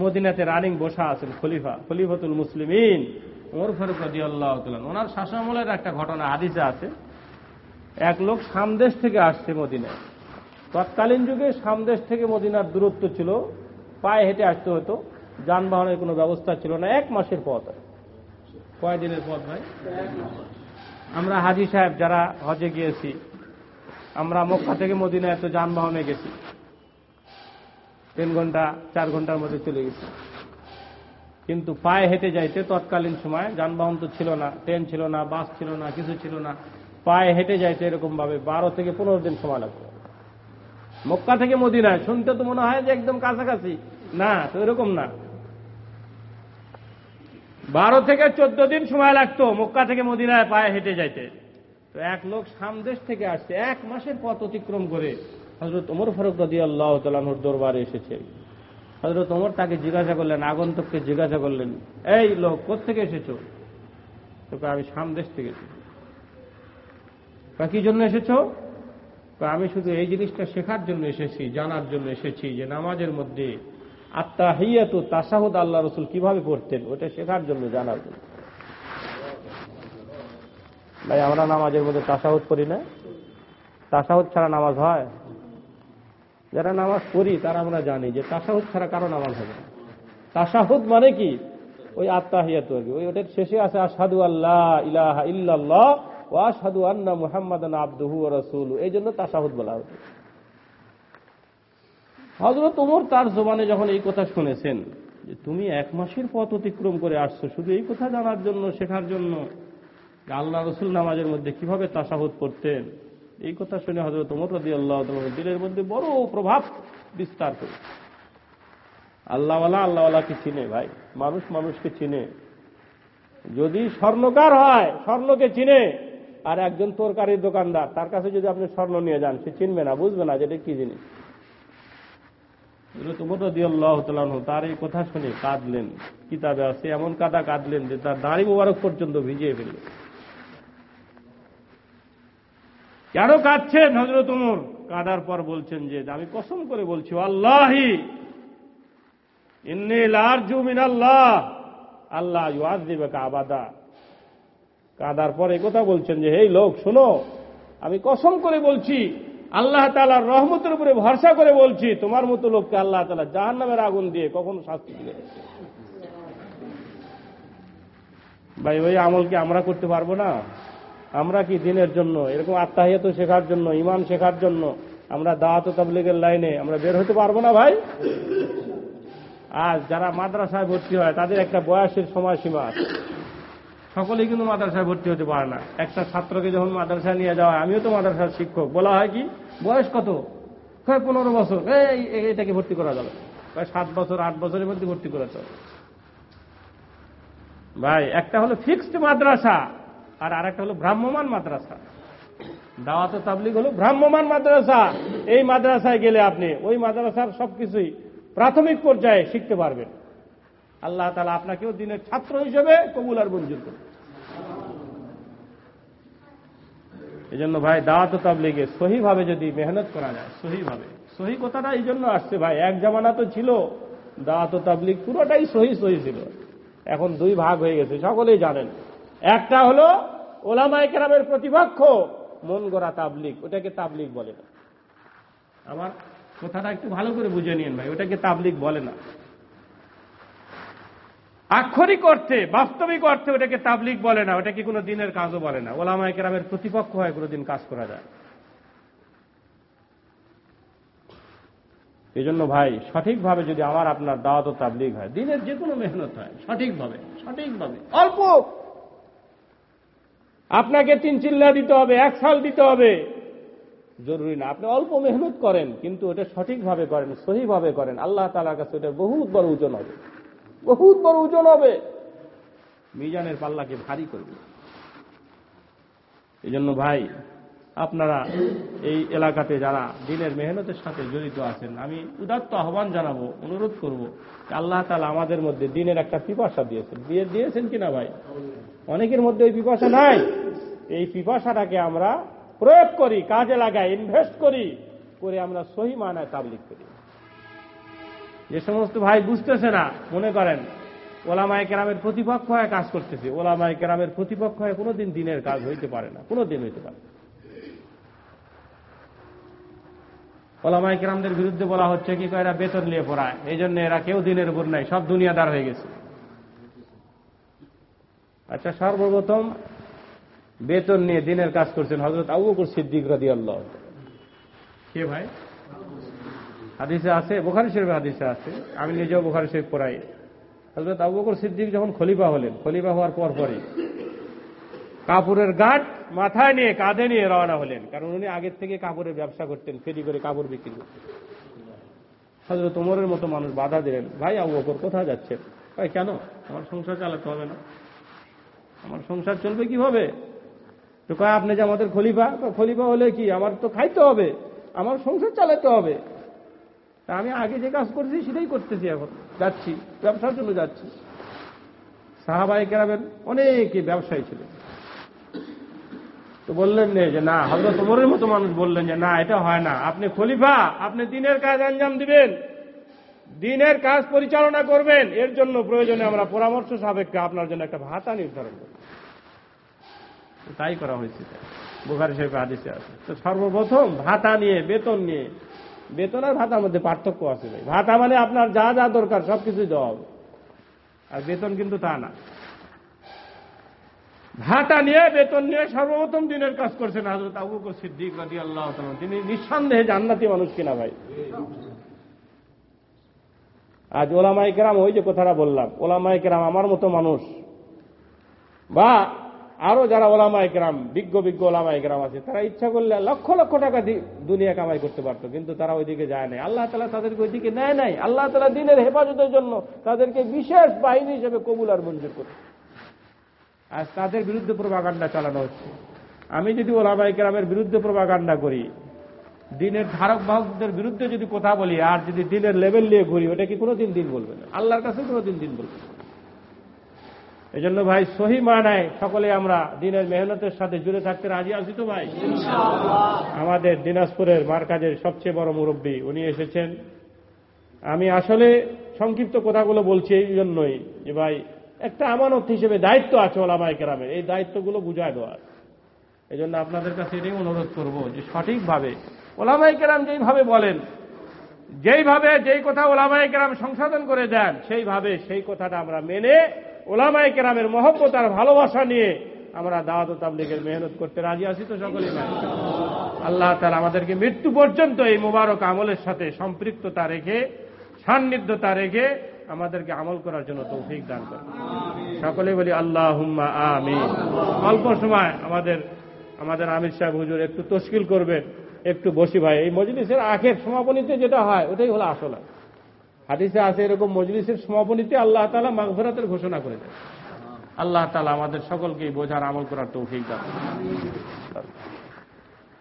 মদিনাতে রানিং বসা আছেন খলিফা, খলিফাতুল মুসলিমিন ওমর ফারুক রদি আল্লাহ ওনার শাসনামলের একটা ঘটনা হাদিসে আছে। এক লোক সামদেশ থেকে আসছে মদিনায়। তৎকালীন যুগে সামদেশ থেকে মদিনার দূরত্ব ছিল, পায়ে হেঁটে আসতে হতো। যানবাহনের কোনো ব্যবস্থা ছিল না, এক মাসের পথ। কয় দিনের পথ ভাই? আমরা হাজি সাহেব যারা হজে গিয়েছি, আমরা মক্কা থেকে মদিনায় এত যানবাহনে গেছি। তিন ঘণ্টা, চার ঘণ্টার মধ্যে চলে গেছি। কিন্তু পায়ে হেঁটে যাইতে তৎকালীন সময় যানবাহন তো ছিল না, ট্রেন ছিল না, বাস ছিল না, কিছু ছিল না। পায়ে হেঁটে যাইতে এরকম ভাবে বারো থেকে পনেরো দিন সময় লাগতো। মক্কা থেকে মদিনায়, শুনতে তো মনে হয় যে একদম কাছাকাছি। না, তো এরকম না। বারো থেকে চোদ্দ দিন সময় লাগতো মক্কা থেকে মদিনায় পায়ে হেঁটে যাইতে। তো এক লোক সামদেশ থেকে আসছে। এক মাসের পথ অতিক্রম করে হজরত ওমর ফারুক রদি আল্লাহ তালানোর দরবারে এসেছে। হজরত ওমর তাকে জিজ্ঞাসা করলেন, আগন্তককে জিজ্ঞাসা করলেন, এই লোক কোথেকে এসেছ? তোকে আমি সামদেশ থেকে এসেছি। কি জন্য এসেছ? আমি শুধু এই জিনিসটা শেখার জন্য এসেছি, জানার জন্য এসেছি যে নামাজের মধ্যে আত্মা হিয়াত তাসাহুদ আল্লাহ রসুল কীভাবে পড়তেন, ওটা শেখার জন্য জানার জন্য। ভাই, আমরা নামাজের মধ্যে তাসাহুদ পড়ি না। তাসাহুদ ছাড়া নামাজ হয়? যারা নামাজ পড়ি, তারা আমরা জানি যে তাসাহুদ ছাড়া কারও নামাজ হবে তাসাহুদ মানে কি? ওই আত্মাহিয়াত আর কি। ওই ওটার শেষে আছে আসাদু আল্লাহ ইলাহা ইল্লাল্লাহ ও আসাদু আন্না মুহাম্মদ আব্দুহু রসুল এই জন্য তাসাহুদ বলা হচ্ছে। হজরত ওমর তার জবানে যখন এই কথা শুনেছেন, যে তুমি এক মাসের পথ অতিক্রম করে আসছো, শুধু এই কথা জানার জন্য, শেখার জন্য, যে আল্লাহ রসুল নামাজের মধ্যে কীভাবে তাসাহুদ করতেন, এই কথা শুনে হজরত ওমর রদি আল্লাহ দিলের মধ্যে বড় প্রভাব বিস্তার করে। আল্লাহওয়ালা আল্লাহওয়ালাকে চিনে ভাই, মানুষ মানুষকে চিনে। যদি স্বর্ণকার হয়, স্বর্ণকে চিনে। আর একজন তরকারির দোকানদার, তার কাছে যদি আপনি স্বর্ণ নিয়ে যান, সে চিনবে না, বুঝবে না যে এটা কি জিনিস। তার এই কথা শুনে কাঁদলেন। কিতাবে আছে, এমন কাদা কাঁদলেন যে তার দাড়ি মুবারক পর্যন্ত ভিজিয়ে ফেলল। কেন কাঁদছেন হজরত উমর? কাদার পর বলছেন যে, আমি কসম করে বলছি, আল্লাহি আল্লাহ আল্লাহ আবাদা। কাদার পর কথা বলছেন যে এই লোক, শোনো, আমি কসম করে বলছি আল্লাহ তালার রহমতের উপরে ভরসা করে বলছি, তোমার মতো লোককে আল্লাহ তালা জাহান নামের আগুন দিয়ে কখনো শাস্তি দিবে। ভাই, ওই আমল কি আমরা করতে পারব না? আমরা কি দিনের জন্য? এরকম আত্মাহিয়াত শেখার জন্য ইমান শেখার জন্য আমরা দাওয়াত তাবলিগের লাইনে আমরা বের হতে পারব না ভাই? আজ যারা মাদ্রাসায় ভর্তি হয়, তাদের একটা বয়সের সময়সীমা আছে। সকলেই কিন্তু মাদ্রাসায় ভর্তি হতে পারে না। একটা ছাত্রকে যখন মাদ্রাসায় নিয়ে যাওয়া হয়, আমিও তো মাদ্রাসার শিক্ষক। বলা হয় কি, বয়স কত? কয়, পনেরো বছর। এই এটাকে ভর্তি করা যাবে। সাত বছর, আট বছরের মধ্যে ভর্তি করা যাবে ভাই, একটা হলো ফিক্সড মাদ্রাসা, আর আরেকটা হলো ভ্রাম্যমান মাদ্রাসা। দাওয়াত ও তাবলিগ হলো ভ্রাম্যমান মাদ্রাসা। এই মাদ্রাসায় গেলে আপনি ওই মাদ্রাসার সবকিছুই প্রাথমিক পর্যায়ে শিখতে পারবেন। আল্লাহ তালা আপনাকেও দিনের ছাত্র হিসেবে কবুল আর মঞ্জুর করুন। এই জন্য ভাই দাওয়াত তাবলিগে সহিভাবে যদি মেহনত করা যায়, সহিভাবে। সহি কথাটা এই জন্য আসছে ভাই, এক জামানা তো ছিল, দাওয়াত তাবলিগ পুরোটাই সহি সহি ছিল। এখন দুই ভাগ হয়ে গেছে, সকলেই জানেন। একটা হলো ওলামাই কেরামের প্রতিপক্ষ, মন গড়া তাবলিগ, ওটাকে তাবলিগ বলে না। আমার কথাটা একটু ভালো করে বুঝে নিন ভাই, ওটাকে তাবলিগ বলে না। আক্ষরিক অর্থে, বাস্তবিক অর্থে ওটাকে তাবলিগ বলে না, ওটাকে কোনো দিনের কাজও বলে না। ওলামায় কেরামের প্রতিপক্ষ হয় কোনোদিন কাজ করা যায় এই জন্য ভাই, সঠিকভাবে যদি আমার আপনার দাওয়াত ও তাবলিগ হয়, দিনের যে কোনো মেহনত হয়, সঠিকভাবে সঠিকভাবে, অল্প। আপনাকে তিন চিল্লা দিতে হবে, এক সাল দিতে হবে। জরুরি না, আপনি অল্প মেহনত করেন, কিন্তু ওটা সঠিকভাবে করেন, সহিভাবে করেন। আল্লাহ তালার কাছে ওটা বহুত বড় ওজন হবে। বহুত বড় ওজন হবে। মিজানের পাল্লাকে ভারী করবে। এই জন্য ভাই, আপনারা এই এলাকাতে যারা দিনের মেহনতের সাথে জড়িত আছেন, আমি উদাত্ত আহ্বান জানাব, অনুরোধ করব আল্লাহ তালা আমাদের মধ্যে দিনের একটা পিপাসা দিয়েছেন। দিয়ে দিয়েছেন কিনা ভাই? অনেকের মধ্যে ওই পিপাসা নাই। এই পিপাসাটাকে আমরা প্রয়োগ করি, কাজে লাগাই ইনভেস্ট করি, করে আমরা সহি মানায় তাবলিক করি। যে সমস্ত ভাই বুঝতেছে না, মনে করেন, ওলামায় কেরামের প্রতিপক্ষ হয়ে কাজ করতেছে। ওলামায় কেরামের প্রতিপক্ষ হয়ে কোনোদিন দিনের কাজ হইতে পারে না কোনো দিন হইতে পারে। ওলামায় কেরামদের বিরুদ্ধে বলা হচ্ছে কি এরা বেতন নিয়ে পড়ায়, এই জন্য এরা কেউ দিনের উপর নাই, সব দুনিয়াদার হয়ে গেছে। আচ্ছা সর্বপ্রথম বেতন নিয়ে দিনের কাজ করছেন হজরত আবু সিদ্দিক রাদি আল্লাহ কে ভাই? হাদিসে আছে, বোখারি শরীফ হাদিসে আছে। আমি নিজেও বোখারি শরীফ পড়াই। হজরত আবু বকর সিদ্দিক যখন খলিফা হলেন, খলিফা হওয়ার পর পরই কাপড়ের গাঁট মাথায় নিয়ে কাঁধে নিয়ে রওনা হলেন। কারণ উনি আগের থেকে কাপড়ের ব্যবসা করতেন, ফেরি করে কাপড় বিক্রি করতেন। হজরত ওমরের মতো মানুষ বাধা দিলেন, ভাই আবু বকর, কোথায় যাচ্ছেন? ভাই, কেন? আমার সংসার চালাতে হবে না। আমার সংসার চলবে কীভাবে? তো কয়, আপনি যে আমাদের খলিফা খলিফা হলে কি? আমার তো খাইতে হবে। আমার সংসার চালাতে হবে। তা আমি আগে যে কাজ করছি সেটাই করতেছি এখন। যাচ্ছি, ব্যবসার জন্য যাচ্ছি। সাহাবাই কেরাবেন অনেকে ব্যবসায়ী ছিলেন। তো বললেন যে, না হজরত ওমরের মতো মানুষ। বললেন যে, না, এটা হয় না। আপনি খলিফা, আপনি দিনের কাজ আঞ্জাম দিবেন। দিনের কাজ পরিচালনা করবেন। এর জন্য প্রয়োজনে আমরা পরামর্শ সাপেক্ষে আপনার জন্য একটা ভাতা নির্ধারণ করব। তাই করা হয়েছে। বুখারি সাহেব আদেশে আছে। তো সর্বপ্রথম ভাতা নিয়ে, বেতন নিয়ে বেতন আর ভাতার মধ্যে পার্থক্য আছে ভাই। ভাতা মানে আপনার যা যা দরকার, সবকিছুই দেওয়া হবে। আর বেতন কিন্তু তা না। ভাতা নিয়ে, বেতন নিয়ে সর্বপ্রথম দিনের কাজ করছেন হাজরত আবু সিদ্দিক রাজি আল্লাহ তিনি নিঃসন্দেহে জান্নাতি মানুষ কিনা ভাই। আজ ওলামাই কেরাম, ওই যে কথাটা বললাম ওলামাই কেরাম আমার মতো মানুষ বা আরও যারা ওলামাই কেরাম বিজ্ঞ বিজ্ঞ ওলামাই কেরাম আছে, তারা ইচ্ছা করলে লক্ষ লক্ষ টাকা দুনিয়া কামাই করতে পারতো, কিন্তু তারা ওইদিকে যায় নাই। আল্লাহ তালা তাদেরকে ওইদিকে নেয় নাই। আল্লাহ তালা দিনের হেফাজতের জন্য তাদেরকে বিশেষ বাহিনী হিসেবে কবুল আর মঞ্জুর করে। আজ তাদের বিরুদ্ধে প্রভাকাণ্ডা চালানো হচ্ছে। আমি যদি ওলামাই কেরামের বিরুদ্ধে প্রভাকাণ্ডা করি, দিনের ধারক বাহকদের বিরুদ্ধে যদি কথা বলি, আর যদি দিনের লেভেল নিয়ে ঘুরি, ওটা কি কোনোদিন দিন বলবে না? আল্লাহর কাছে কোনোদিন দিন বলবে না। এই জন্য ভাই সহি মানায় সকলে আমরা দিনের মেহনতের সাথে জুড়ে থাকতে রাজি আছি তো ভাই? আমাদের দিনাজপুরের মার্কাজের সবচেয়ে বড় মুরব্বী উনি এসেছেন। আমি আসলে সংক্ষিপ্ত কথাগুলো বলছি এই জন্যই যে ভাই একটা আমানত হিসেবে দায়িত্ব আছে ওলামাই কেরামের। এই দায়িত্বগুলো বুঝায় দেওয়ার এই জন্য আপনাদের কাছে এটাই অনুরোধ করব যে সঠিকভাবে ওলামাই কেরাম যেইভাবে বলেন যেইভাবে যেই কথা ওলামাই কেরাম সংশোধন করে দেন সেইভাবে সেই কথাটা আমরা মেনে ওলামাই কেরামের মহব্বত আর ভালোবাসা নিয়ে আমরা দাওয়াত তাবলিগের মেহনত করতে রাজি আছি তো সকলেই। আল্লাহ তালা আমাদেরকে মৃত্যু পর্যন্ত এই মোবারক আমলের সাথে সম্পৃক্ততা রেখে, সান্নিধ্যতা রেখে আমাদেরকে আমল করার জন্য তৌফিক দান করে সকলে বলি আল্লাহ হুম্মা আমি অল্প সময় আমাদের আমাদের আমির সাহেব হুজুর একটু তশকিল করবেন, একটু বসি ভাই। এই মজলিসের আখের সমাপনীতে যেটা হয়, ওটাই হলো আসল হাদিসে আছে এরকম মজলিসের সমাপনীতে আল্লাহ তালা মাঘভরাতের ঘোষণা করে দেয় আল্লাহ তালা আমাদের সকলকে বোঝার আমল করার তৌফিক দান